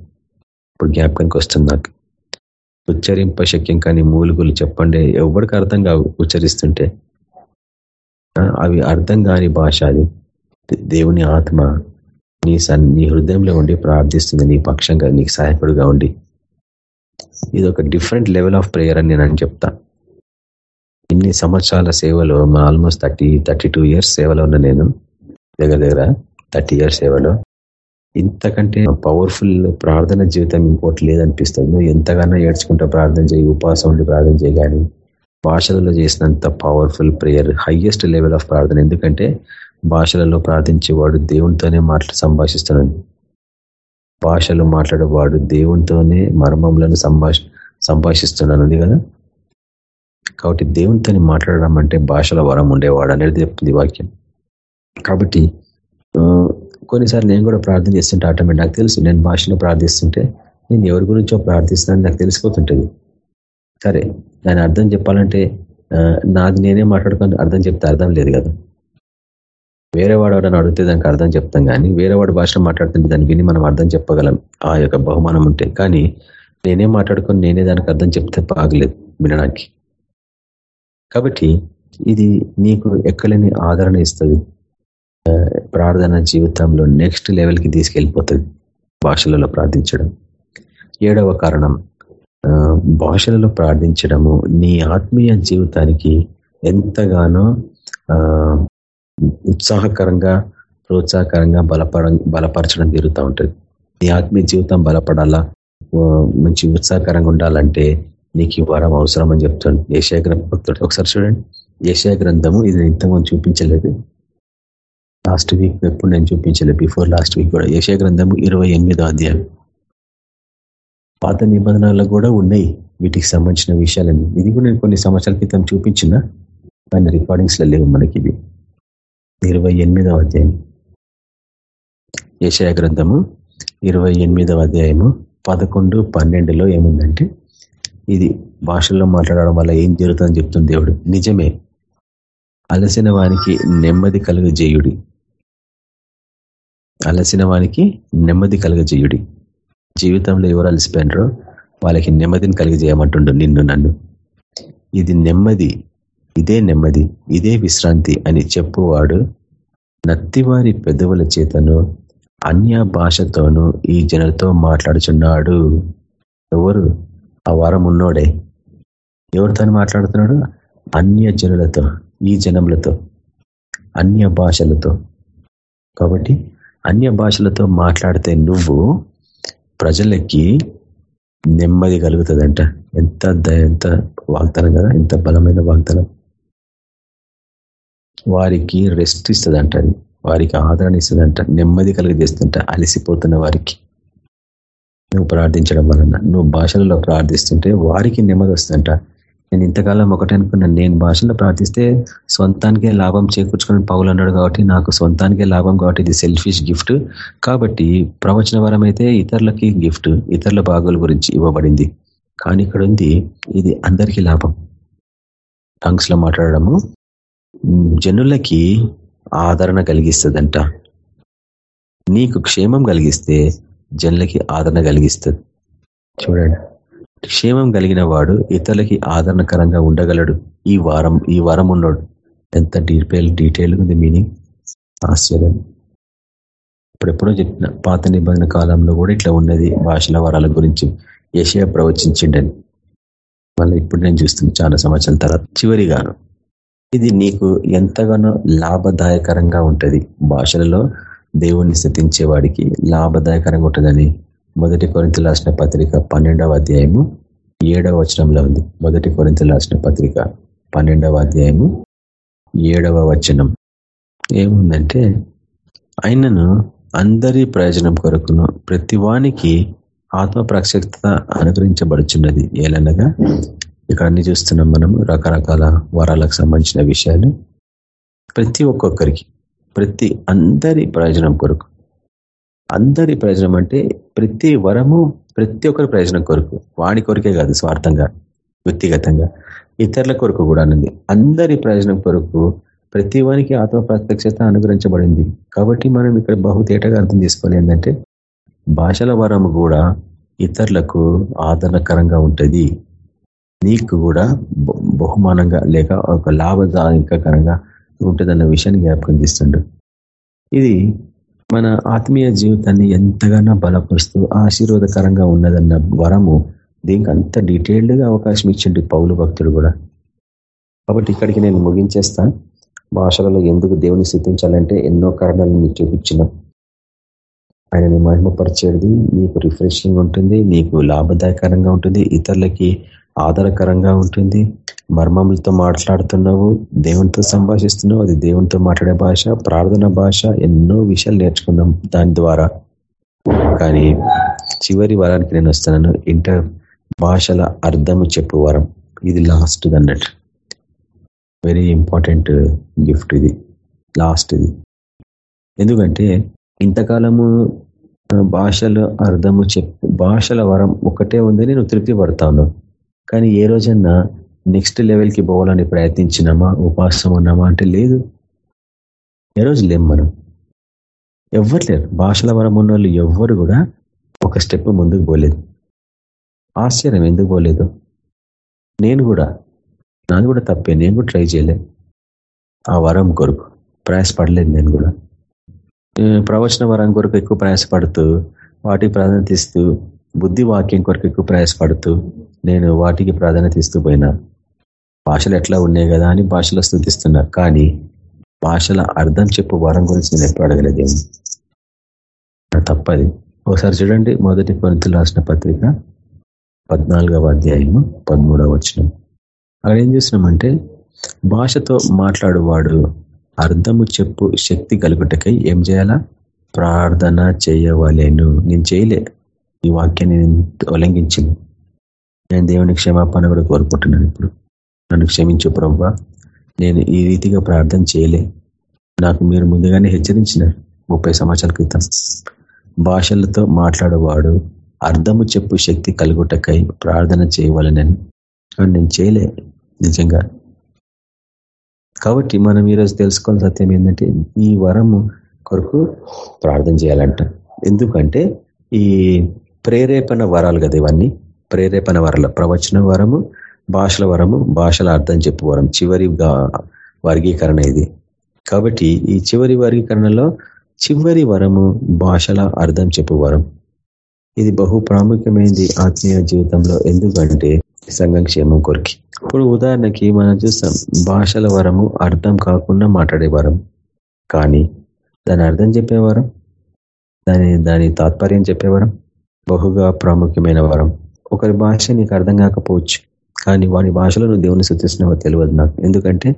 ఇప్పుడు జ్ఞాపకానికి వస్తుంది నాకు. ఉచ్చరింప శక్యం కానీ మూలుగులు చెప్పండి ఎవరికి అర్థం కావు ఉచ్చరిస్తుంటే. అవి అర్థం కాని భాష అది. దేవుని ఆత్మ నీ సన్ నీ హృదయంలో ఉండి ప్రార్థిస్తుంది నీ పక్షంగా నీకు సహాయకుడుగా ఉండి. ఇది ఒక డిఫరెంట్ లెవెల్ ఆఫ్ ప్రేయర్ అని నేను చెప్తా. ఇన్ని సంవత్సరాల సేవలో మా almost thirty thirty two years సేవలో ఉన్న నేను దగ్గర దగ్గర థర్టీ ఇయర్స్ సేవలో ఇంతకంటే పవర్ఫుల్ ప్రార్థన జీవితం ఇంకోటి లేదనిపిస్తుంది నువ్వు ఎంతగానో ఏడ్చుకుంటా ప్రార్థన చేయి ఉపాసం ఉండి ప్రార్థన చేయి కానీ భాషలలో చేసినంత powerful prayer highest level of ప్రార్థన. ఎందుకంటే భాషలలో ప్రార్థించేవాడు దేవునితోనే మాట్లా సంభాషిస్తున్నాడు. భాషలు మాట్లాడేవాడు దేవునితోనే మర్మములను సంభాష సంభాషిస్తున్నాను కదా? కాబట్టి దేవునితో మాట్లాడడం అంటే భాషల వరం ఉండేవాడు అనేది చెప్తుంది వాక్యం. కాబట్టి కొన్నిసార్లు నేను కూడా ప్రార్థన చేస్తుంటే ఆటోమేటిక్ నాకు తెలుసు నేను భాషలో ప్రార్థిస్తుంటే నేను ఎవరి గురించో ప్రార్థిస్తున్నాను నాకు తెలిసిపోతుంటుంది. సరే దాని అర్థం చెప్పాలంటే నాది నేనే మాట్లాడుకొని అర్థం చెప్తే అర్థం లేదు కదా. వేరే వాడు ఎవరైనా అడిగితే దానికి అర్థం చెప్తాం కానీ వేరే వాడు భాషలో మాట్లాడుతుంటే దాన్ని విని మనం అర్థం చెప్పగలం ఆ యొక్క బహుమానం ఉంటే. కానీ నేనే మాట్లాడుకొని నేనే దానికి అర్థం చెప్తే బాగలేదు వినడానికి. కాబట్టి ఇది నీకు ఎక్కలేని ఆదరణ ఇస్తుంది. ప్రార్థన జీవితంలో నెక్స్ట్ లెవెల్కి తీసుకెళ్ళిపోతుంది భాషలలో ప్రార్థించడం. ఏడవ కారణం భాషలలో ప్రార్థించడము నీ ఆత్మీయ జీవితానికి ఎంతగానో ఉత్సాహకరంగా ప్రోత్సాహకరంగా బలపడ బలపరచడం జరుగుతూ ఉంటుంది. నీ ఆత్మీయ జీవితం బలపడాలా? మంచి ఉత్సాహకరంగా ఉండాలంటే నీకు ఈ వరం అవసరం అని చెప్తాను ఏషియా భక్తుడు ఒకసారి చూడండి. ఏషియా గ్రంథము ఇది ఇంతకుముందు చూపించలేదు. లాస్ట్ వీక్ ఎప్పుడు నేను చూపించలేదు బిఫోర్ లాస్ట్ వీక్ కూడా. యశ గ్రంథము ఇరవై ఎనిమిదో అధ్యాయం. పాత నిబంధనలు కూడా ఉన్నాయి వీటికి సంబంధించిన విషయాలన్నీ. ఇది కూడా నేను కొన్ని సంవత్సరాల క్రితం చూపించిన కానీ రికార్డింగ్స్లో లేవు మనకి ఇది ఇరవై ఎనిమిదవ అధ్యాయం. యశయ గ్రంథము ఇరవై ఎనిమిదవ అధ్యాయము పదకొండు పన్నెండులో ఏముందంటే ఇది భాషల్లో మాట్లాడడం వల్ల ఏం జరుగుతుందని చెప్తుంది దేవుడు. నిజమే. అలసిన వానికి నెమ్మది కలుగజేయుడి. అలసిన వానికి నెమ్మది కలుగజేయుడి. జీవితంలో ఎవరు అలసిపోయినారో వాళ్ళకి నెమ్మదిని కలిగజేయమంటుండు నిన్ను నన్ను. ఇది నెమ్మది ఇదే నెమ్మది ఇదే విశ్రాంతి అని చెప్పువాడు నత్తివారి పెదవుల చేతను అన్య భాషతోనూ ఈ జనులతో మాట్లాడుచున్నాడు. ఎవరు? ఆ వారం ఉన్నోడే ఎవరితో మాట్లాడుతున్నాడు? అన్య జనులతో ఈ జనములతో అన్య భాషలతో. కాబట్టి అన్య భాషలతో మాట్లాడితే నువ్వు ప్రజలకి నెమ్మది కలుగుతుందంట. ఎంత ఎంత వాగ్దానం కదా ఎంత బలమైన వాగ్దానం. వారికి రెస్ట్ ఇస్తుందంట వారికి ఆదరణ ఇస్తుందంట నెమ్మది కలిగజేస్తుంట అలసిపోతున్న వారికి. నువ్వు ప్రార్థించడం వలన నువ్వు భాషలలో ప్రార్థిస్తుంటే వారికి నెమ్మది వస్తుందంట. నేను ఇంతకాలం ఒకటి అనుకున్నాను. నేను భాషలో ప్రార్థిస్తే సొంతానికే లాభం చేకూర్చుకుని పౌలు అన్నాడు కాబట్టి నాకు సొంతానికే లాభం కాబట్టి ఇది సెల్ఫిష్ గిఫ్ట్ కాబట్టి ప్రవచన వరం అయితే ఇతరులకి గిఫ్ట్ ఇతరుల భాగాల గురించి ఇవ్వబడింది. కానీ ఇక్కడ ఉంది ఇది అందరికీ లాభం. టంగ్స్లో మాట్లాడడము. జనులకి ఆదరణ కలిగిస్తుందంట. నీకు క్షేమం కలిగిస్తే జనులకి ఆదరణ కలిగిస్తుంది. చూడండి. క్షేమం కలిగిన వాడు ఇతరులకి ఆదరణకరంగా ఉండగలడు. ఈ వారం ఈ వరం ఉన్నాడు ఎంత డీటెయిల్ డీటెయిల్ ఉంది మీనింగ్? ఆశ్చర్యం. ఇప్పుడెప్పుడో చెప్పిన పాత నిబంధన కాలంలో కూడా ఇట్లా ఉన్నది భాషల వరాల గురించి. ఏషియా ప్రవచించిండని. మళ్ళీ ఇప్పుడు నేను చూస్తుంది చాలా సంవత్సరాల తర్వాత చివరిగాను. ఇది నీకు ఎంతగానో లాభదాయకరంగా ఉంటుంది. భాషలలో దేవుణ్ణి స్థితించే వాడికి లాభదాయకరంగా ఉంటుందని. మొదటి కొరింతలు రాసిన పత్రిక పన్నెండవ అధ్యాయము ఏడవ వచనంలో ఉంది. మొదటి కొరింతలు రాసిన పత్రిక పన్నెండవ అధ్యాయము ఏడవ వచనం. ఏముందంటే ఆయనను అందరి ప్రయోజనం కొరకును ప్రతి వానికి ఆత్మ ప్రక్షక్త అనుగ్రహించబడుచున్నది. ఏలనగా ఇక్కడ అన్ని చూస్తున్నాం మనం రకరకాల వరాలకు సంబంధించిన విషయాలు. ప్రతి ఒక్కొక్కరికి ప్రతి అందరి ప్రయోజనం కొరకు అందరి ప్రయోజనం అంటే ప్రతి వరము ప్రతి ఒక్కరి ప్రయోజనం కొరకు వాడి కొరకే కాదు స్వార్థంగా వ్యక్తిగతంగా ఇతరుల కొరకు కూడా అన్నది. అందరి ప్రయోజనం కొరకు ప్రతి వానికి ఆత్మ ప్రత్యక్షత అనుగ్రహించబడింది. కాబట్టి మనం ఇక్కడ బహుతేటగా అర్థం చేసుకోవాలి ఏంటంటే భాషల వరం కూడా ఇతరులకు ఆదరణకరంగా ఉంటుంది. నీకు కూడా బహుమానంగా లేక ఒక లాభదాయకరంగా ఉంటుందన్న విషయాన్ని జ్ఞాపకం తీస్తుండు ఇది మన ఆత్మీయ జీవితాన్ని ఎంతగానో బలపరుస్తూ ఆశీర్వాదకరంగా ఉన్నదన్న వరము దీనికి అంత డీటెయిల్డ్గా అవకాశం ఇచ్చిండు పౌలు భక్తుడు కూడా. కాబట్టి ఇక్కడికి నేను ముగించేస్తా. భాషలలో ఎందుకు దేవుని స్థితించాలంటే ఎన్నో కారణాలు మీకు చూపించిన. ఆయనని మహిమపరిచేది నీకు రిఫ్రెషింగ్ ఉంటుంది నీకు లాభదాయకరంగా ఉంటుంది ఇతరులకి ఆధారకరంగా ఉంటుంది. మర్మములతో మాట్లాడుతున్నావు దేవునితో సంభాషిస్తున్నావు అది దేవునితో మాట్లాడే భాష ప్రార్థన భాష ఎన్నో విషయాలు నేర్చుకున్నాం దాని ద్వారా. కానీ చివరి వరానికి నేను వస్తున్నాను ఇంటర్ భాషల అర్థము చెప్పు వరం. ఇది లాస్ట్ అన్నట్టు. వెరీ ఇంపార్టెంట్ గిఫ్ట్ ఇది. లాస్ట్ ఇది. ఎందుకంటే ఇంతకాలము భాషలు అర్థము చెప్పు భాషల వరం ఒకటే ఉందని నువ్వు తృప్తి పడతా ఉన్నావు కానీ ఏ రోజన్నా నెక్స్ట్ లెవెల్కి పోవాలని ప్రయత్నించినామా ఉపాసం ఉన్నామా అంటే లేదు. ఏ రోజు లేం మనం. ఎవ్వరు లేరు. భాషల వరం ఉన్న వాళ్ళు ఎవ్వరు కూడా ఒక స్టెప్ ముందుకు పోలేదు. ఆశ్చర్యం ఎందుకు పోలేదు? నేను కూడా. నాది కూడా తప్పే. నేను కూడా ట్రై చేయలే. ఆ వరం కొరకు. ప్రయాసపడలేదు నేను కూడా. ప్రవచన వరం కొరకు ఎక్కువ ప్రయాసపడుతూ వాటికి ప్రాధాన్యత ఇస్తూ బుద్ధి వాక్యం కొరకు ఎక్కువ ప్రయాసపడుతూ నేను వాటికి ప్రాధాన్యత ఇస్తూ పోయినా. భాషలు ఎట్లా ఉన్నాయి కదా అని భాషలో స్థుతిస్తున్నారు. కానీ భాషల అర్థం చెప్పు వరం గురించి నేను ఎప్పుడు అడగలేదేమి తప్పది. ఒకసారి చూడండి మొదటి కొనితలు రాసిన పత్రిక పద్నాలుగవ అధ్యాయము పదమూడవ వచనం. అక్కడ ఏం చేసినామంటే భాషతో మాట్లాడువాడు అర్థము చెప్పు శక్తి కలుగుటకై ఏం చేయాలా? ప్రార్థన చేయవలేను. నేను చేయలే. ఈ వాక్యాన్ని నేను ఉల్లంఘించింది నేను దేవుని క్షమాపణ కూడా కోరుకుంటున్నాను ఇప్పుడు. నన్ను క్షమించు ప్రభు నేను ఈ రీతిగా ప్రార్థన చేయలే. నాకు మీరు ముందుగానే హెచ్చరించినారు ముప్పై సంవత్సరాల క్రితం. భాషలతో మాట్లాడేవాడు అర్థము చెప్పు శక్తి కలుగుటకై ప్రార్థన చేయవలనని. నేను చేయలే నిజంగా. కాబట్టి మనం ఈరోజు తెలుసుకోవాలి సత్యం ఏంటంటే ఈ వరము కొరకు ప్రార్థన చేయాలంట. ఎందుకంటే ఈ ప్రేరేపణ వరాలు కదా ఇవన్నీ. ప్రేరేపణ వరాలు ప్రవచన వరము భాషల వరము భాషల అర్థం చెప్పు వరం చివరి వర్గీకరణ ఇది. కాబట్టి ఈ చివరి వర్గీకరణలో చివరి వరము భాషల అర్థం చెప్పు వరం. ఇది బహు ప్రాముఖ్యమైనది ఆత్మీయ జీవితంలో ఎందుకంటే సంఘం క్షేమం కొరికి. ఇప్పుడు ఉదాహరణకి మనం చూస్తాం భాషల వరము అర్థం కాకుండా మాట్లాడే వరం. కానీ దాని అర్థం చెప్పేవారం దాని దాని తాత్పర్యం చెప్పేవారం బహుగా ప్రాముఖ్యమైన వరం. ఒకరి భాష నీకు అర్థం కాకపోవచ్చు. కానీ వాడి భాషలో నువ్వు దేవుని శృతిస్తున్నావో తెలియదు నాకు. ఎందుకంటే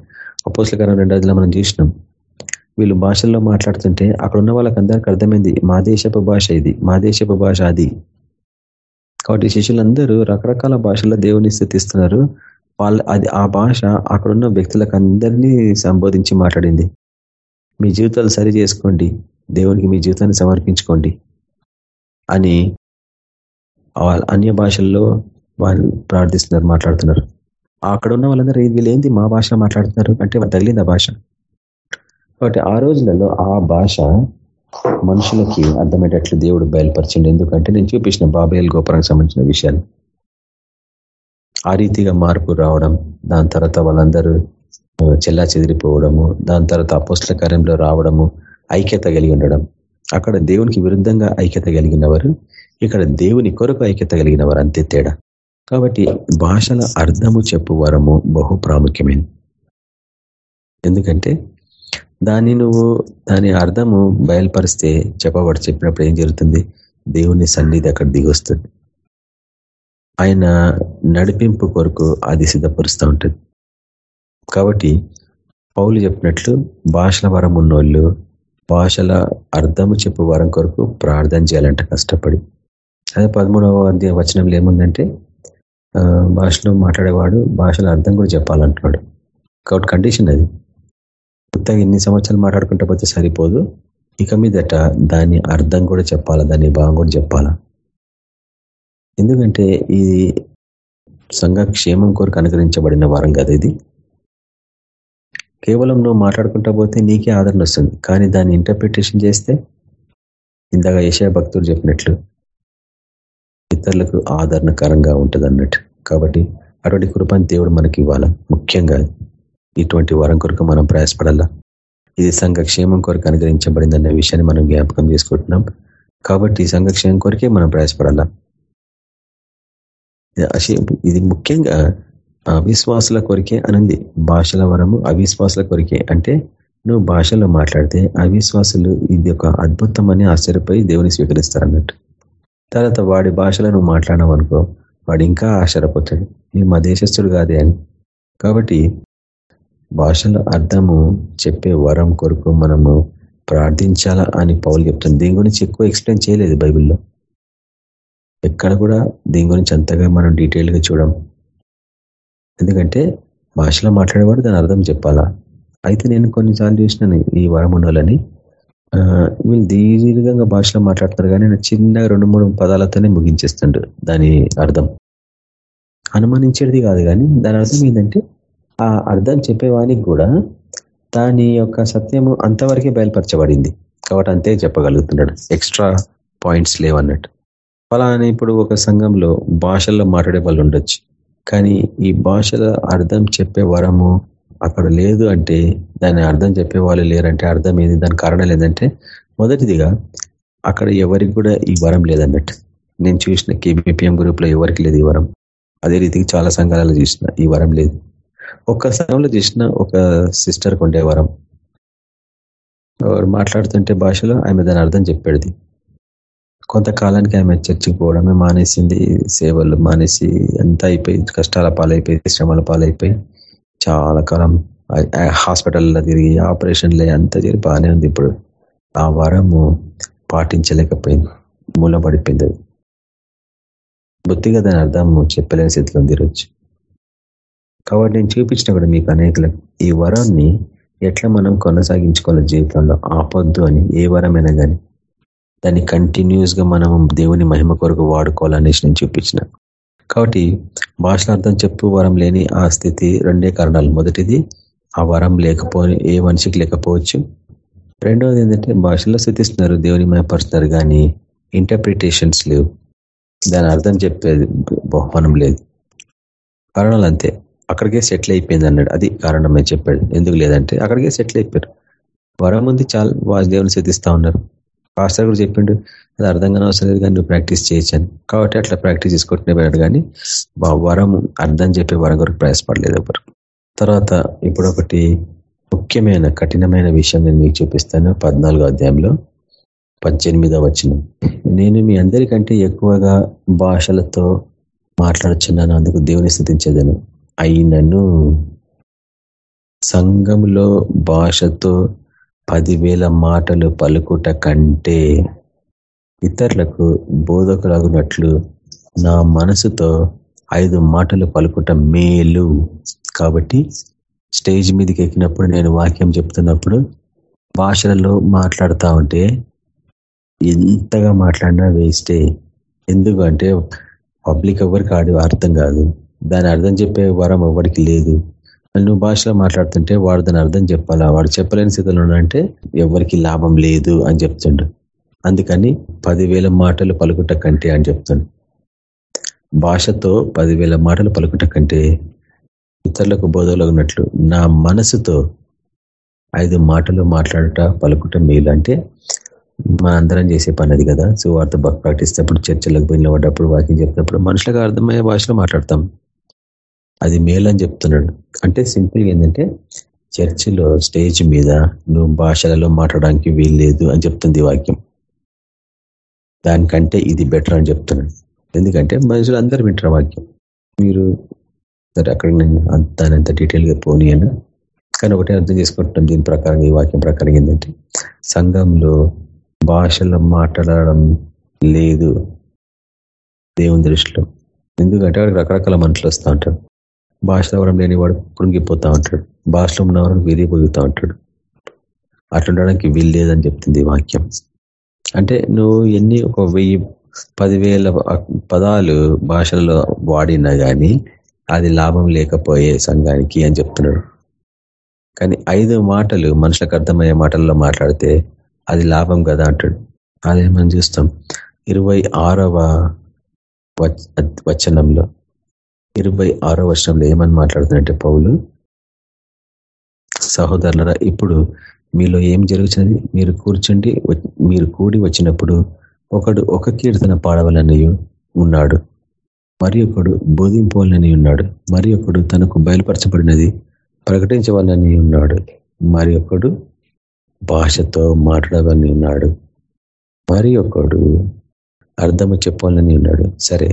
అపోసలకరం రెండోదిలో మనం చూసినాం. వీళ్ళు భాషల్లో మాట్లాడుతుంటే అక్కడ ఉన్న వాళ్ళకి అందరికీ అర్థమైంది మా దేశపు భాష ఇది మా దేశపు భాష అది. కాబట్టి శిష్యులందరూ రకరకాల భాషల్లో దేవుని స్థుతిస్తున్నారు వాళ్ళ అది ఆ భాష అక్కడున్న వ్యక్తులకు అందరినీ సంబోధించి మాట్లాడింది. మీ జీవితాలు సరి చేసుకోండి దేవునికి మీ జీవితాన్ని సమర్పించుకోండి అని అన్య భాషల్లో వాళ్ళు ప్రార్థిస్తున్నారు మాట్లాడుతున్నారు. అక్కడ ఉన్న వాళ్ళందరూ వీళ్ళు ఏంది మా భాష మాట్లాడుతున్నారు? అంటే తగిలింది ఆ భాష. కాబట్టి ఆ రోజులలో ఆ భాష మనుషులకి అర్థమయ్యేటట్లు దేవుడు బయలుపరిచిండు. ఎందుకంటే నేను చూపించిన బాబేల్ గోపురానికి సంబంధించిన విషయాలు. ఆ రీతిగా మార్పు రావడం దాని తర్వాత వాళ్ళందరూ చెల్లా చెదిరిపోవడము దాని తర్వాత అపోస్ల కార్యంలో రావడము ఐక్యత కలిగి ఉండడం. అక్కడ దేవునికి విరుద్ధంగా ఐక్యత కలిగినవారు ఇక్కడ దేవుని కొరకు ఐక్యత కలిగిన వారు అంతే తేడా. కాబట్టి భాషల అర్థము చెప్పు వరము బహు ప్రాముఖ్యమైనది ఎందుకంటే దాన్ని నువ్వు దాని అర్థము బయలుపరిస్తే చెప్పబడి చెప్పినప్పుడు ఏం జరుగుతుంది? దేవుని సన్నిధి అక్కడ దిగొస్తుంది. ఆయన నడిపింపు కొరకు అది సిద్ధపరుస్తూ ఉంటుంది. కాబట్టి పౌలు చెప్పినట్లు భాషల వరం ఉన్నోళ్ళు భాషల అర్థము చెప్పు వరం కొరకు ప్రార్థన చేయాలంట కష్టపడి. అదే పదమూడవ అధ్యాయ వచనంలో ఏముందంటే భాషలో మాట్లాడేవాడు భాషల అర్థం కూడా చెప్పాలంటున్నాడు. కాబట్టి కండిషన్ అది. కొత్తగా ఎన్ని సంవత్సరాలు మాట్లాడుకుంటే పోతే సరిపోదు. ఇక మీదట దాని అర్థం కూడా చెప్పాలా దాని భావం కూడా చెప్పాలా? ఎందుకంటే ఇది సంఘ క్షేమం కొరకు అనుగ్రహించబడిన వారం కదా ఇది. కేవలం నువ్వు మాట్లాడుకుంటా పోతే నీకే ఆదరణ వస్తుంది. కానీ దాన్ని ఇంటర్ప్రిటేషన్ చేస్తే ఇందాక ఏషియా భక్తుడు చెప్పినట్లు ఇతరులకు ఆదరణకరంగా ఉంటుంది అన్నట్టు కాబట్టి అటువంటి కృపని దేవుడు మనకి ఇవ్వాలా? ముఖ్యంగా ఇటువంటి వరం కొరకు మనం ప్రయాసపడాలా? ఇది సంఘక్షేమం కొరకు అనుగ్రహించబడిందన్న విషయాన్ని మనం జ్ఞాపకం చేసుకుంటున్నాం. కాబట్టి సంఘక్షేమం కొరకే మనం ప్రయాసపడాలా? ఇది ముఖ్యంగా అవిశ్వాసుల కొరికే అనుంది. భాషల వరము అవిశ్వాసుల కొరికే. అంటే నువ్వు భాషలో మాట్లాడితే అవిశ్వాసులు ఇది ఒక అద్భుతమని ఆశ్చర్యపై దేవుని స్వీకరిస్తారు అన్నట్టు తర్వాత వాడి భాషలో నువ్వు మాట్లాడమనుకో వాడు ఇంకా ఆశ్చర్యపోతాడు. నీ మా దేశస్థుడు కాదే అని. కాబట్టి భాషల అర్థము చెప్పే వరం కొరకు మనము ప్రార్థించాలా అని పౌలు చెప్తుంది. దీని గురించి ఎక్కువ ఎక్స్ప్లెయిన్ చేయలేదు బైబిల్లో. ఎక్కడ కూడా దీని గురించి అంతగా మనం డీటెయిల్గా చూడం. ఎందుకంటే భాషలో మాట్లాడేవాడు దాని అర్థం చెప్పాలా. అయితే నేను కొన్నిసార్లు చూసినాను ఈ వరం ఉన్నోళ్ళని. వీళ్ళు దీర్ఘంగా భాషలో మాట్లాడుతున్నారు కానీ చిన్న రెండు మూడు పదాలతోనే ముగించేస్తుండ్రు దాని అర్థం. అనుమానించేది కాదు కానీ దాని అర్థం ఏంటంటే ఆ అర్థం చెప్పేవానికి కూడా దాని యొక్క సత్యము అంతవరకే బయలుపరచబడింది. కాబట్టి అంతే చెప్పగలుగుతున్నాడు. ఎక్స్ట్రా పాయింట్స్ లేవన్నట్టు. ఫలాని ఇప్పుడు ఒక సంఘంలో భాషల్లో మాట్లాడే వాళ్ళు ఉండొచ్చు. కానీ ఈ భాషల అర్థం చెప్పే వరము అక్కడ లేదు అంటే దాని అర్థం చెప్పే వాళ్ళు లేరంటే అర్థం ఏంది? దాని కారణం లేదంటే మొదటిదిగా అక్కడ ఎవరికి కూడా ఈ వరం లేదన్నట్టు. నేను చూసిన కేబీపీఎం గ్రూప్లో ఎవరికి లేదు ఈ వరం. అదే రీతికి చాలా సంఘాలలో చూసిన ఈ వరం లేదు. ఒక్క సమయంలో చూసిన ఒక సిస్టర్కి ఉండే వరం. మాట్లాడుతుంటే భాషలో ఆమె దాని అర్థం చెప్పేది. కొంతకాలానికి ఆమె చర్చికి పోవడమే మానేసింది. సేవలు మానేసి ఎంత అయిపోయి కష్టాల పాలైపోయి శ్రమల పాలైపోయి చాలా కాలం హాస్పిటల్లో తిరిగి ఆపరేషన్లే అంతా తిరిగి బాగానే ఉంది ఇప్పుడు. ఆ వరము పాటించలేకపోయింది. మూలపడిపోయింది బుద్ధిగా దాని అర్థం చెప్పలేని స్థితిలో ఉంది కాబట్టి నేను చూపించిన కూడా మీకు అనేకలకు ఈ వరాన్ని ఎట్లా మనం కొనసాగించుకోవాలి జీవితంలో? ఆపొద్దు అని ఏ వరమైనా కానీ దాన్ని కంటిన్యూస్గా మనం దేవుని మహిమ కొరకు వాడుకోవాలనేసి నేను చూపించిన. కాబట్టి భాషలార్థం చెప్పు వరం లేని ఆ స్థితి రెండే కారణాలు. మొదటిది ఆ వరం లేకపోని ఏ మనిషికి లేకపోవచ్చు. రెండవది ఏంటంటే భాషలో స్థితిస్తున్నారు దేవుని మయపరుస్తున్నారు కానీ ఇంటర్ప్రిటేషన్స్ లేవు. దాని అర్థం చెప్పేది బహుమానం లేదు. కారణాలు అంతే. అక్కడికే సెటిల్ అయిపోయింది అన్నాడు. అది కారణమే చెప్పాడు. ఎందుకు లేదంటే అక్కడికే సెటిల్ అయిపోయారు. వరం ఉంది చాలా దేవుని స్థితిస్తూ ఉన్నారు. పాస్టర్ కూడా చెప్పిండు అది అర్థంగానే అవసరం లేదు కానీ నువ్వు ప్రాక్టీస్ చేయొచ్చాను. కాబట్టి అట్లా ప్రాక్టీస్ చేసుకుంటూనే పోయాడు కానీ వరం అర్థం చెప్పే వరం కొరకు ప్రయాసపడలేదు ఎవరు. తర్వాత ఇప్పుడు ఒకటి ముఖ్యమైన కఠినమైన విషయం నేను మీకు చూపిస్తాను పద్నాలుగో అధ్యాయంలో పద్దెనిమిదో వచ్చిన నేను మీ అందరికంటే ఎక్కువగా భాషలతో మాట్లాడుచున్నాను అందుకు దేవుని స్థుతించేదని. అయినను సంఘంలో భాషతో పదివేల మాటలు పలుకుట కంటే ఇతరులకు బోధకులాగునట్లు నా మనసుతో ఐదు మాటలు పలుకుట మేలు. కాబట్టి స్టేజ్ మీదకి ఎక్కినప్పుడు నేను వాక్యం చెప్తున్నప్పుడు భాషలలో మాట్లాడుతూ ఉంటే ఎంతగా మాట్లాడినా వేస్టే. ఎందుకంటే పబ్లిక్ ఎవరికి ఆడి అర్థం కాదు. దాని అర్థం చెప్పే వరం ఎవరికి లేదు. నువ్వు భాషలో మాట్లాడుతుంటే వాడు దాని అర్థం చెప్పాలా? వాడు చెప్పలేని స్థితిలో ఉన్నంటే ఎవరికి లాభం లేదు అని చెప్తుండు. అందుకని పదివేల మాటలు పలుకుట కంటే అని చెప్తుండు. భాషతో పదివేల మాటలు పలుకుట కంటే ఇతరులకు బోధలగినట్లు నా మనసుతో ఐదు మాటలు మాట్లాడట పలుకుట మేలు అంటే మన అందరం చేసే పని అది కదా? సువార్త వారితో బక్ ప్రకటిస్తేప్పుడు చర్చలకు పోయిన వాకింగ్ చెప్పినప్పుడు మనుషులకు అర్థమయ్యే భాషలో మాట్లాడతాం. అది మేలు అని చెప్తున్నాడు. అంటే సింపుల్గా ఏంటంటే చర్చిలో స్టేజ్ మీద నువ్వు భాషలలో మాట్లాడడానికి వీల్లేదు అని చెప్తుంది వాక్యం. దానికంటే ఇది బెటర్ అని చెప్తున్నాడు. ఎందుకంటే మనుషులు అందరూ వింటారు వాక్యం. మీరు సరే అక్కడ నేను దాని అంత డీటెయిల్గా పోనీయను కానీ ఒకటే అర్థం చేసుకుంటున్నాం దీని ప్రకారం ఈ వాక్యం ప్రకారం ఏంటంటే సంఘంలో భాషలో మాట్లాడడం లేదు దేవుని దృష్టిలో. ఎందుకంటే వాడికి రకరకాల మనుషులు వస్తూ ఉంటారు భాషలో వరం లేనివాడు కృంగిపోతా ఉంటాడు. భాషలో వీధి విరిగిపోతూ ఉంటాడు. అట్లుండడానికి వీల్లేదని చెప్తుంది వాక్యం. అంటే నువ్వు ఎన్ని ఒక వెయ్యి పదివేల పదాలు భాషల్లో వాడినా కానీ అది లాభం లేకపోయే సంఘానికి అని చెప్తున్నాడు. కానీ ఐదు మాటలు మనుషులకు అర్థమయ్యే మాటల్లో మాట్లాడితే అది లాభం కదా అంటాడు. అదే మనం చూస్తాం. ఇరవై ఆరవ వచనంలో ఇరవై ఆరో వర్షంలో ఏమని మాట్లాడుతున్నట్టే పౌలు సహోదరులరా ఇప్పుడు మీలో ఏం జరుగుతున్నది? మీరు కూర్చుండి మీరు కూడి వచ్చినప్పుడు ఒకడు ఒక కీర్తన పాడవలని ఉన్నాడు మరి ఒకడు బోధింపోవాలని ఉన్నాడు మరి ఒకడు తనకు బయలుపరచబడినది ప్రకటించవాలని ఉన్నాడు మరి ఒకడు భాషతో మాట్లాడవాలని ఉన్నాడు మరి ఒకడు అర్థము చెప్పాలని ఉన్నాడు. సరే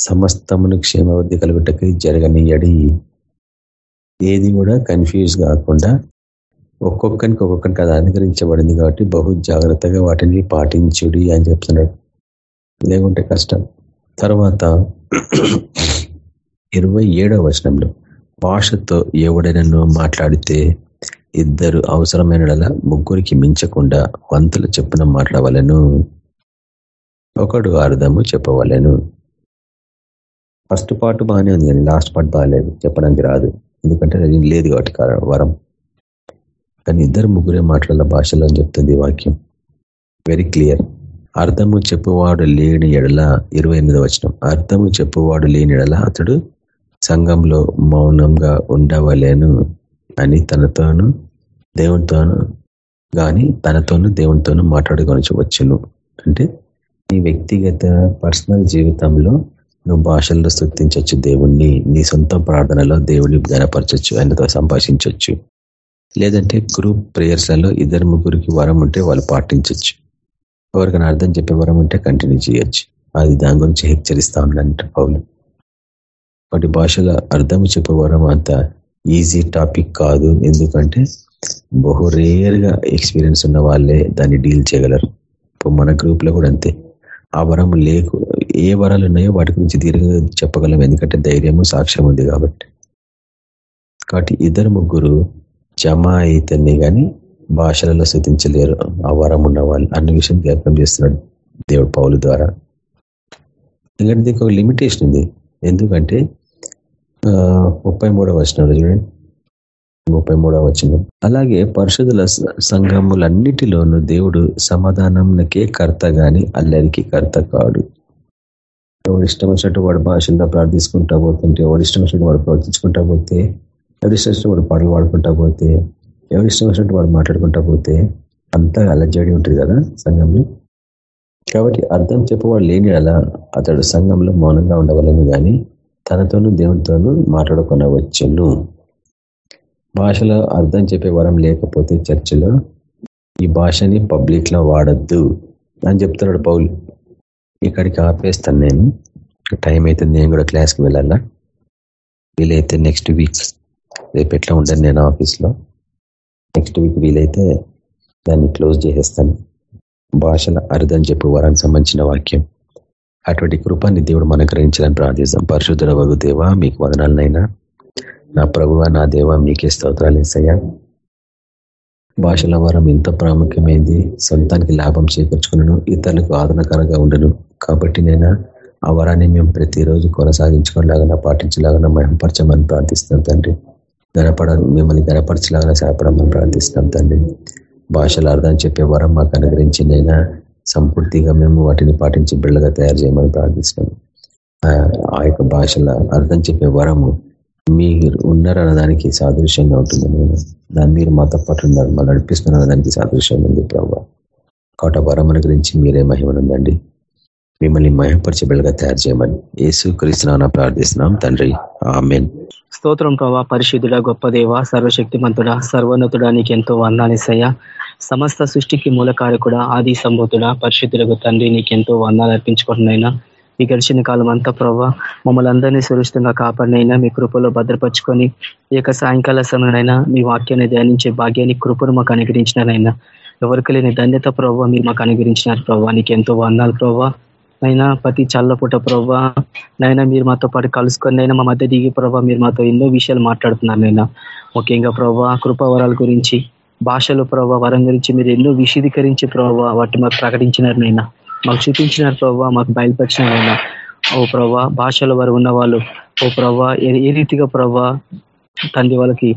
సమస్తమును క్షేమవద్ధి కలుగుటకి జరగనియడి. ఏది కూడా కన్ఫ్యూజ్ కాకుండా ఒక్కొక్కరికి ఒక్కొక్కరికి అది అనుకరించబడింది కాబట్టి బహు జాగ్రత్తగా వాటిని పాటించుడి అని చెప్తున్నాడు. లేకుంటే కష్టం. తర్వాత ఇరవై ఏడవ వచనంలో భాషతో ఎవడైనా మాట్లాడితే ఇద్దరు అవసరమైన ముగ్గురికి మించకుండా వంతులు చెప్పున మాట్లాడవలను ఒకడు అర్థము చెప్పవలను. ఫస్ట్ పార్ట్ బాగానే ఉంది కానీ లాస్ట్ పార్ట్ బాగాలేదు చెప్పడానికి రాదు. ఎందుకంటే అది లేదు కాబట్టి వరం. కానీ ఇద్దరు ముగ్గురే మాట్లాడాల భాషలో అని చెప్తుంది వాక్యం. వెరీ క్లియర్ అర్థము చెప్పువాడు లేని ఎడల ఇరవై ఎనిమిది వచనం. అర్థము చెప్పువాడు లేని ఎడల అతడు సంఘంలో మౌనంగా ఉండవలేను అని తనతోను దేవునితోను కానీ తనతోను దేవునితోను మాట్లాడుకొని వచ్చును. అంటే నీ వ్యక్తిగత పర్సనల్ జీవితంలో నువ్వు భాషల్లో స్థుతించవచ్చు దేవుణ్ణి నీ సొంత ప్రార్థనలో దేవుని గనపరచచ్చు ఆయనతో సంభాషించవచ్చు లేదంటే గ్రూప్ ప్రేయర్స్లలో ఇద్దరు ముగ్గురికి వరం ఉంటే వాళ్ళు పాటించవచ్చు ఎవరికైనా అర్థం చెప్పే వరం ఉంటే కంటిన్యూ చేయొచ్చు. అది దాని గురించి హెచ్చరిస్తా ఉందంట పౌలు. వాటి భాషలో అర్థం చెప్పే వరం అంత ఈజీ టాపిక్ కాదు. ఎందుకంటే బహు రేర్గా ఎక్స్పీరియన్స్ ఉన్న వాళ్ళే దాన్ని డీల్ చేయగలరు. ఇప్పుడు మన గ్రూప్లో కూడా అంతే. ఆ వరం లేకు ఏ వరాలు ఉన్నాయో వాటి గురించి దీర్ఘంగా చెప్పగలం. ఎందుకంటే ధైర్యము సాక్ష్యం ఉంది కాబట్టి. కాబట్టి ఇద్దరు ముగ్గురు జమ అయితేనే కానీ భాషలలో శృతించలేరు ఆ వరం ఉన్న వాళ్ళు అన్న విషయం జ్ఞాపకం చేస్తున్నాడు దేవుడు పౌలు ద్వారా. ఎందుకంటే దీనికి ఒక లిమిటేషన్ ఉంది. ఎందుకంటే ముప్పై మూడవ వచనంలో చూడండి. ముప్పై మూడవ వచనం. అలాగే పరిశుధుల సంఘములన్నిటిలోనూ దేవుడు సమాధానంకే కర్త గాని అల్లరికి కర్త కాడు. ఎవడు ఇష్టం వచ్చినట్టు వాడు భాషల్లో ప్రార్థించుకుంటా పోతుంటే ఎవడు ఇష్టం వచ్చినట్టు వాడు ప్రవర్తించుకుంటా పోతే ఎవరి ఇష్టం వచ్చినట్టు వాడు పాటలు పాడుకుంటా పోతే ఎవరి ఇష్టం వచ్చినట్టు వాడు మాట్లాడుకుంటా పోతే అంతా అలజడి ఉంటుంది కదా సంఘంలో. కాబట్టి అర్థం చెప్పేవాడు లేని అలా అతడు సంఘంలో మౌనంగా ఉండవలను కానీ తనతోనూ దేవునితోనూ మాట్లాడుకునవచ్చును భాషలో అర్థం చెప్పే వరం లేకపోతే చర్చిలో ఈ భాషని పబ్లిక్లో వాడద్దు అని చెప్తున్నాడు పౌలు. ఇక్కడికి ఆపేస్తాను నేను. టైం అయితే నేను కూడా క్లాస్కి వెళ్ళాలా? వీలైతే నెక్స్ట్ వీక్ రేపు ఎట్లా ఉండను నేను ఆఫీస్లో? నెక్స్ట్ వీక్ వీలైతే దాన్ని క్లోజ్ చేసేస్తాను. భాషల అర్థం చెప్పు వరానికి సంబంధించిన వాక్యం. అటువంటి కృపాన్ని దేవుడు మనం గ్రహించాలని ప్రార్థిస్తాం. పరిశుద్ధుల వగు దేవ మీకు వదనాలనైనా. నా ప్రభువ నా దేవ మీకే స్తోత్రాలు ఇస్తాయా భాషల వరం ఎంత ప్రాముఖ్యమైంది సొంతానికి లాభం చేకూర్చుకున్నాను ఇతరులకు ఆదరణకరంగా ఉండను. కాబట్టి నేను ఆ వరాన్ని మేము ప్రతిరోజు కొనసాగించుకోలాగా పాటించలాగా మహింపరచమని ప్రార్థిస్తున్నాం తండ్రి. గనపడ మిమ్మల్ని గనపరచలాగా సహాయపడమని ప్రార్థిస్తున్నాం తండ్రి. భాషల అర్థం చెప్పే వరం మాకు అనుగ్రహించిందైనా సంపూర్తిగా మేము వాటిని పాటించి బిళ్ళగా తయారు చేయమని ప్రార్థిస్తున్నాం. ఆ యొక్క భాషల అర్థం చెప్పే వరము మీరు ఉన్నారన్న దానికి సాదృశ్యంగా ఉంటుంది. నేను దాన్ని మీరు మాతో పాటు ఉన్నారు. మనం దానికి సాదృశ్యంగా ఉంది ప్రభావ కోట వరముల గురించి మీరే మహిమనుందండి. మిమ్మల్ని మహిమపరచబడిగా తయారు చేయమని యేసు క్రీస్తున్నా ప్రార్థిస్తున్నాం తండ్రి. ఆమెన్. స్తోత్రం ప్రభా. పరిశుద్ధుడ గొప్ప దేవ సర్వశక్తిమంతుడ సర్వోన్నతుడానికి ఎంతో వందాలేసయ్య. సమస్త సృష్టికి మూలకారకుడ ఆది సంభూతుడ పరిశుద్ధులకు తండ్రి నీకెంతో వందాలు అర్పించుకుంటున్నాయినా. ఈ గడిచిన కాలం అంతా ప్రభావ మమ్మల్ని అందరినీ సురక్షితంగా కాపాడినైనా మీ కృపలో భద్రపరుచుకొని ఈ యొక్క సాయంకాల సమయంలో మీ వాక్యాన్ని ధ్యానించే భాగ్యాన్ని కృపను మాకు అనుగ్రహించినారైనా. ఎవరికి లేని ధన్యత ప్రభావ మీరు మాకు అనుగ్రహించినారు ప్రభావ నీకు ఎంతో వందాలు ప్రభావ అయినా ప్రతి చల్లపుట ప్రభా నైనా మీరు మాతో పాటు కలుసుకొని అయినా మా మధ్య దిగి ప్రభావ మీరు మాతో ఎన్నో విషయాలు మాట్లాడుతున్నారు నైనా. ముఖ్యంగా ప్రభా కృపావరాల గురించి భాషలు ప్రభావ వరం గురించి మీరు ఎన్నో విశీదీకరించి ప్రభావ వాటి మాకు ప్రకటించినారు నైనా. మాకు చూపించినారు ప్రభావ మాకు బయలుపరిచినారైనా ఓ ప్రభా భాషల వారు ఉన్న వాళ్ళు ఓ ప్రభా ఏ రీతిగా ప్రభా తండ్రి వాళ్ళకి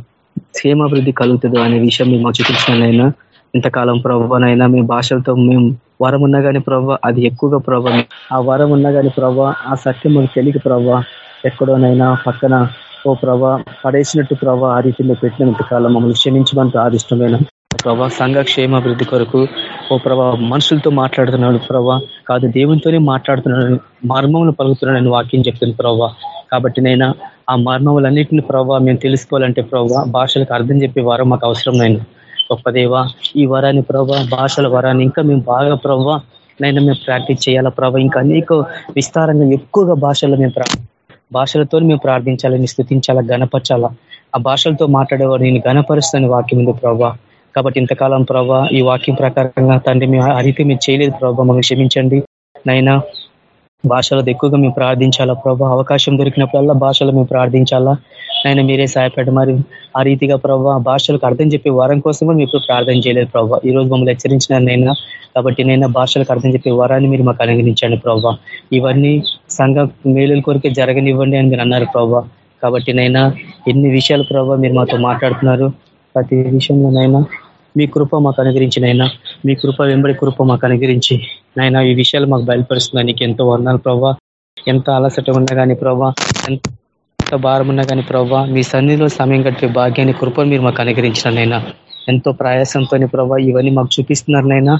క్షేమాభివృద్ధి కలుగుతుందో అనే విషయం మీరు మాకు చూపించినారైనా ఇంతకాలం ప్రభానైనా మీ భాషలతో మేము వరం ఉన్నా కానీ ప్రభా అది ఎక్కువగా ప్రభా ఆ వరం ఉన్నా కానీ ప్రభా ఆ సత్యం మనకు తెలియక ప్రభా ఎక్కడోనైనా పక్కన ఓ ప్రభా పడేసినట్టు ప్రభా ఆ రీతిలో పెట్టినంత కాలం మమ్మల్ని క్షమించమని ప్రాదిష్టమైన ప్రభా సంఘ క్షేమాభివృద్ధి కొరకు ఓ ప్రభా మనుషులతో మాట్లాడుతున్నాడు ప్రభా కాదు దేవునితోనే మాట్లాడుతున్నాడు మర్మములు పలుకుతున్నాడని వాక్యం చెప్తుంది ప్రభా. కాబట్టి నైనా ఆ మర్మములన్నింటిని ప్రభావ మేము తెలుసుకోవాలంటే ప్రభావ భాషలకు అర్థం చెప్పే వారం మాకు అవసరం నైనా. గొప్ప దేవ ఈ వరాన్ని ప్రభావ భాషల వరాన్ని ఇంకా మేము బాగా ప్రభావ నైనా మేము ప్రాక్టీస్ చేయాలా ప్రభావ ఇంకా అనేక విస్తారంగా ఎక్కువగా భాషల్లో మేము భాషలతో మేము ప్రార్థించాలని స్థుతించాలా గణపరచాలా. ఆ భాషలతో మాట్లాడేవాడు నేను గణపరుస్తాను వాక్యం ఉంది ప్రభా. కాబట్టి ఇంతకాలం ప్రభా ఈ వాక్యం ప్రకారంగా తండ్రి మేము అరితే మీరు చేయలేదు ప్రభా మమ్మల్ని క్షమించండి. నైనా భాషలో ఎక్కువగా మేము ప్రార్థించాలా ప్రభా? అవకాశం దొరికినప్పుడల్లా భాషలో మేము ప్రార్థించాలా? ఆయన మీరే సహాయపడి మరి ఆ రీతిగా ప్రభావ భాషలకు అర్థం చెప్పే వారం కోసం కూడా మీకు ప్రార్థన చేయలేదు ప్రభావ ఈ రోజు మమ్మల్ని హెచ్చరించినారు నైనా కాబట్టి నైనా భాషలకు అర్థం చెప్పే వరాన్ని మీరు మాకు అనుగ్రహించండి ప్రభావ ఇవన్నీ సంఘ మేలుల కొరకే జరగనివ్వండి అని మీరు అన్నారు ప్రభావ కాబట్టి నైనా ఎన్ని విషయాలు ప్రభావ మీరు మాతో మాట్లాడుతున్నారు? ప్రతి విషయంలోనైనా మీ కృప మాకు అనుగ్రహించినైనా మీ కృప వెంబడి కృప మాకు అనుగ్రహించి నైనా ఈ విషయాలు మాకు బయలుపరుస్తున్నా నీకు ఎంతో వర్ణాలు ప్రభావ ఎంత అలసట ఉన్నా కానీ ప్రభా ఎంత భారం ఉన్నా కానీ ప్రభావ మీ సన్నిధిలో సమయం గడిపే భాగ్యాన్ని కృపను మీరు మాకు అనుగ్రహించినైనా ఎంతో ప్రయాసంతో ప్రభా ఇవన్నీ మాకు చూపిస్తున్నారనైనా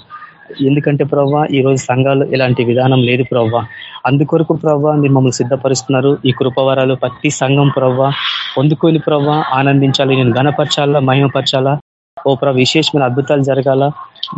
ఎందుకంటే ప్రభా ఈ రోజు సంఘాలు ఇలాంటి విధానం లేదు ప్రభా అందుకొరకు ప్రభా మీరు మమ్మల్ని సిద్ధపరుస్తున్నారు. ఈ కృపవరాలు ప్రతి సంఘం ప్రభావ పొందుకొని ప్రభా ఆనందించాలి. నేను ఘనపరచాలా మహిమపరచాలా? ఓ ప్రభు విశేషమైన అద్భుతాలు జరగాల?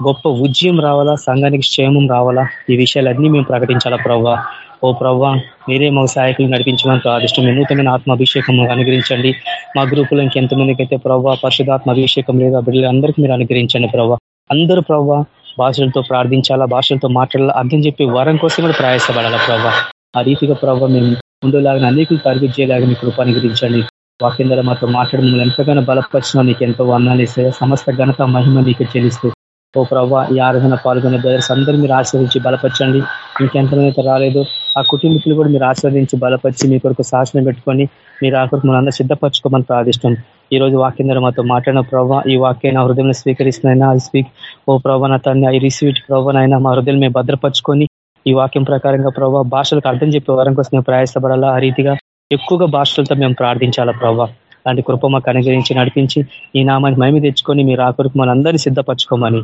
గొప్ప ఉజ్జయం రావాలా? సంఘానికి క్షేమం రావాలా? ఈ విషయాలన్నీ మేము ప్రకటించాలా ప్రభావ ఓ ప్రవ్వా మీరే మా సహాయకులు నడిపించమని ప్రాదిష్టం నూతనమైన ఆత్మాభిషేకం అనుగ్రహించండి. మా గ్రూపులో ఇంకెంతమందికి అయితే ప్రవ్వా పరిశుధాత్మ అభిషేకం లేదా బిడ్డలందరికీ మీరు అనుగ్రహించండి ప్రవ్వా. అందరూ ప్రవ్వా భాషలతో ప్రార్థించాలా భాషలతో మాట్లాడాలా? అర్థం చెప్పి వరం కోసం కూడా ప్రయాసపడాలా ప్రవ్వా? ఆ రీతిగా ప్రవ్వా మేము ముందులాగా అనేకులు తరగతి చేయలాగా మీ కృప అనుగ్రహించండి. వాక్యం ద్వారా మాతో మాట్లాడి మిమ్మల్ని ఎంతగానో బలపరిచిన నీకు ఎంతో వర్ణాలు ఇస్తాయి? సమస్త ఘనత మహిమ నీకు చెల్లిస్తూ. ఓ ప్రభా ఈ ఆరాధన పాల్గొనే బ్రదర్స్ అందరూ మీరు ఆశీర్వించి బలపరచండి. ఇంకెంతమంది రాలేదు ఆ కుటుంబీకులు కూడా మీరు ఆశీర్వదించి బలపరిచి మీ కొరకు శాసనం పెట్టుకొని మీరు ఆ కొరకు మన అందరూ సిద్ధపరచుకోమని ప్రార్థిష్టం ఈ రోజు వాక్యం ద్వారా మాతో మాట్లాడిన ప్రభావ ఈ వాక్యాన్ని హృదయంలో స్వీకరిస్తున్నాయినా ఐ స్పీక్ ఓ ప్రభా నా తన్ని ఐ రిసీవ్ ప్రభావనైనా మా హృదయం మేము భద్రపరచుకొని ఈ వాక్యం ప్రకారంగా ప్రభావ భాషలకు అర్థం చెప్పే వారం కోసం మేము ప్రయాసపడాలా? ఆ రీతిగా ఎక్కువగా భాషలతో మేము ప్రార్థించాలా ప్రభావ అలాంటి కృప మాకు అనుగ్రహించి నడిపించి ఈ నామాన్ని మైమి తెచ్చుకొని మీరు ఆ కొరకు మనందరినీ సిద్ధపరచుకోమని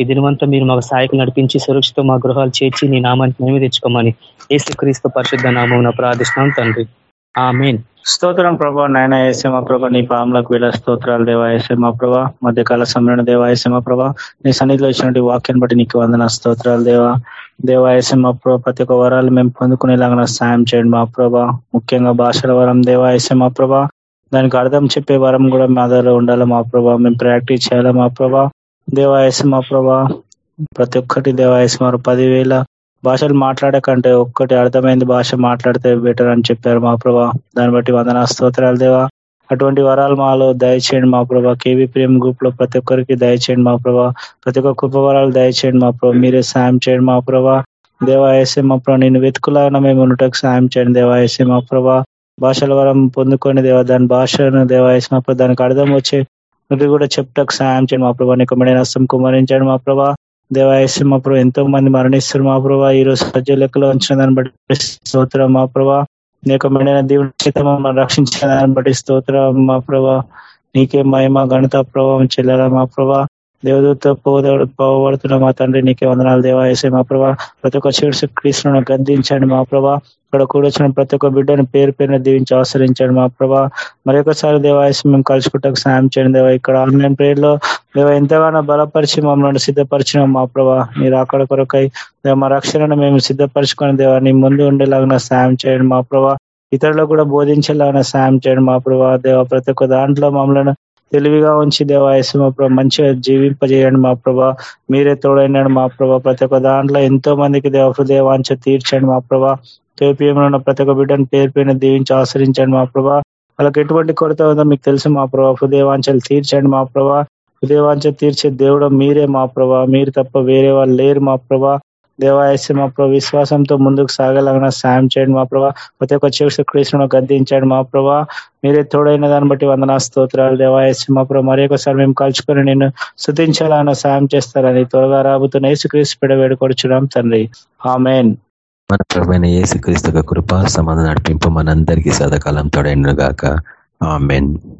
ఈ దినవంతా మీరు మాకు సహాయకు నడిపించి సురక్షిత మా గృహాలు చేర్చి నీ నామానికి మేమే తెచ్చుకోమని ఏసుక్రీస్తు పరిశుద్ధ నామం ప్రార్థిస్తున్నాం తండ్రి. ఆ స్తోత్రం ప్రభా నాయన ఏసేమ ప్రభా నీ పాములకు వీళ్ళ స్తోత్రాలు దేవా ప్రభా మధ్యకాల సమరణ దేవా ప్రభా నీ సన్నిధిలో ఇచ్చినటువంటి వాక్యాన్ని బట్టి నీకు వందన స్తోత్రాలు దేవా. దేవా ప్రభా ప్రతి ఒక్క వరాలు మేము పొందుకునేలాగా సాయం చేయండి మా ప్రభా ముఖ్యంగా భాషల వరం దేవా ప్రభా దానికి అర్థం చెప్పే వరం కూడా మా దగ్గర ఉండాలి మా ప్రభా మేము ప్రాక్టీస్ చేయాలి మా ప్రభా దేవాయసం ప్రభా ప్రతి ఒక్కటి దేవాయసం పదివేల భాషలు మాట్లాడకంటే ఒక్కటి అర్థమైంది భాష మాట్లాడితే బెటర్ అని చెప్పారు మా ప్రభా. దాన్ని బట్టి వందన స్తోత్రాలు దేవా. అటువంటి వరాలు మాలో దయచేయండి మా ప్రభా. కేవీ ప్రేమ్ గ్రూప్లో ప్రతి ఒక్కరికి దయచేయండి మా ప్రభా. ప్రతి ఒక్క కృప వరాలు దయచేయండి మా ప్రభా. మీరే సాయం చేయండి మా ప్రభా. దేవాయసే మా ప్రభా నేను వెతుకులాగా మేము ఉండటకు సాయం చేయండి దేవాయసే మా ప్రభా. భాషల వరం పొందుకొని దేవా దాని భాషను దేవాయసే మా ప్రభా దానికి అర్థం వచ్చే కూడా చెప్టకు సాయం చేయండి మా ప్రభా. నీకు మెడైన కుమరించండి మా ప్రభా. దేవాయసం మా ప్రభావ ఎంతో మంది మరణిస్తారు మా ప్రభావ ఈ రోజు సజ్జ లెక్కలో ఉంచిన దాన్ని బట్టి స్తోత్రం మా ప్రభావ నీ యొక్క మెండైన దేవుడి చేత మమ్మల్ని రక్షించిన దాన్ని బట్టి స్తోత్రం మా ప్రభా. నీకే మహిమ గణిత ప్రభావం చెల్లెలా మా ప్రభా. దేవదూత పోదడు పోబడుతున్న మా తండ్రి నీకే వందనాలు దేవాయసే మా ప్రభా. ప్రతి ఒక్క చెడు క్రీస్తులను గద్దించండి మా ప్రభా. ఇక్కడ కూడొచ్చిన ప్రతి ఒక్క బిడ్డను పేరు పేరున దీవించి ఆశ్రయించండి. మా ప్రభా మరొకసారి దేవాయసం మేము కలుసుకుంటాకు సాయం చేయండి దేవా. ఇక్కడ ఆన్లైన్ ప్రేయర్లో దేవ ఎంతగానో బలపరిచి మమ్మల్ని సిద్ధపరిచిన మా ప్రభా. మీరు అక్కడ కొరకై మా రక్షణను మేము సిద్ధపరచుకొని దేవా నీ ముందు ఉండేలాగా సాయం చేయండి మా ప్రభా. ఇతరులకు కూడా బోధించేలాగా సాయం చేయండి మా ప్రభా. దేవ ప్రతి ఒక్క దాంట్లో మమ్మల్ని తెలివిగా ఉంచి దేవాయసు మా ప్రభా. మంచిగా జీవింపజేయండి మా ప్రభా. మీరే తోడైనాడు మా ప్రభా. ప్రతి ఒక్క దాంట్లో ఎంతో మందికి దేవ హృదయవాంఛ తీర్చండి మా ప్రభా. కేపీఎంలో ఉన్న ప్రతి ఒక్క బిడ్డను పేరు పైన దీవించి ఆశ్రయించండి మా ప్రభా. వాళ్ళకి ఎటువంటి కొరత ఉందో మీకు తెలుసు మా ప్రభా. హృదయవాంఛలు తీర్చండి మా ప్రభా. హృదయవాంఛ తీర్చే దేవుడు మీరే మా ప్రభా. మీరు తప్ప వేరే వాళ్ళు లేరు మా ప్రభా. దేవాయసి మా ప్రభు విశ్వాసంతో ముందుకు సాగలాగిన సాయం చేయండి మా ప్రభా. ప్రతి ఒక్క చివరి కృష్ణను గద్దించాడు మా ప్రభా. మీరే తోడైన దాన్ని బట్టి వందనా స్తోత్రాలు. దేవాయసి మా ప్రభు మరి ఒకసారి మేము కలుసుకొని నేను శృతించాలన్న సాయం చేస్తారని త్వరగా రాబోతున్న యేసుక్రీస్తు పెడ వేడుకొడుచున్నాం తండ్రి. ఆమెన్. మన ప్రభుత్వ యేసుక్రీస్తు కృప సమాధానం నడిపింపు మనందరికీ సదాకాలం తోడైన గాక ఆమెన్.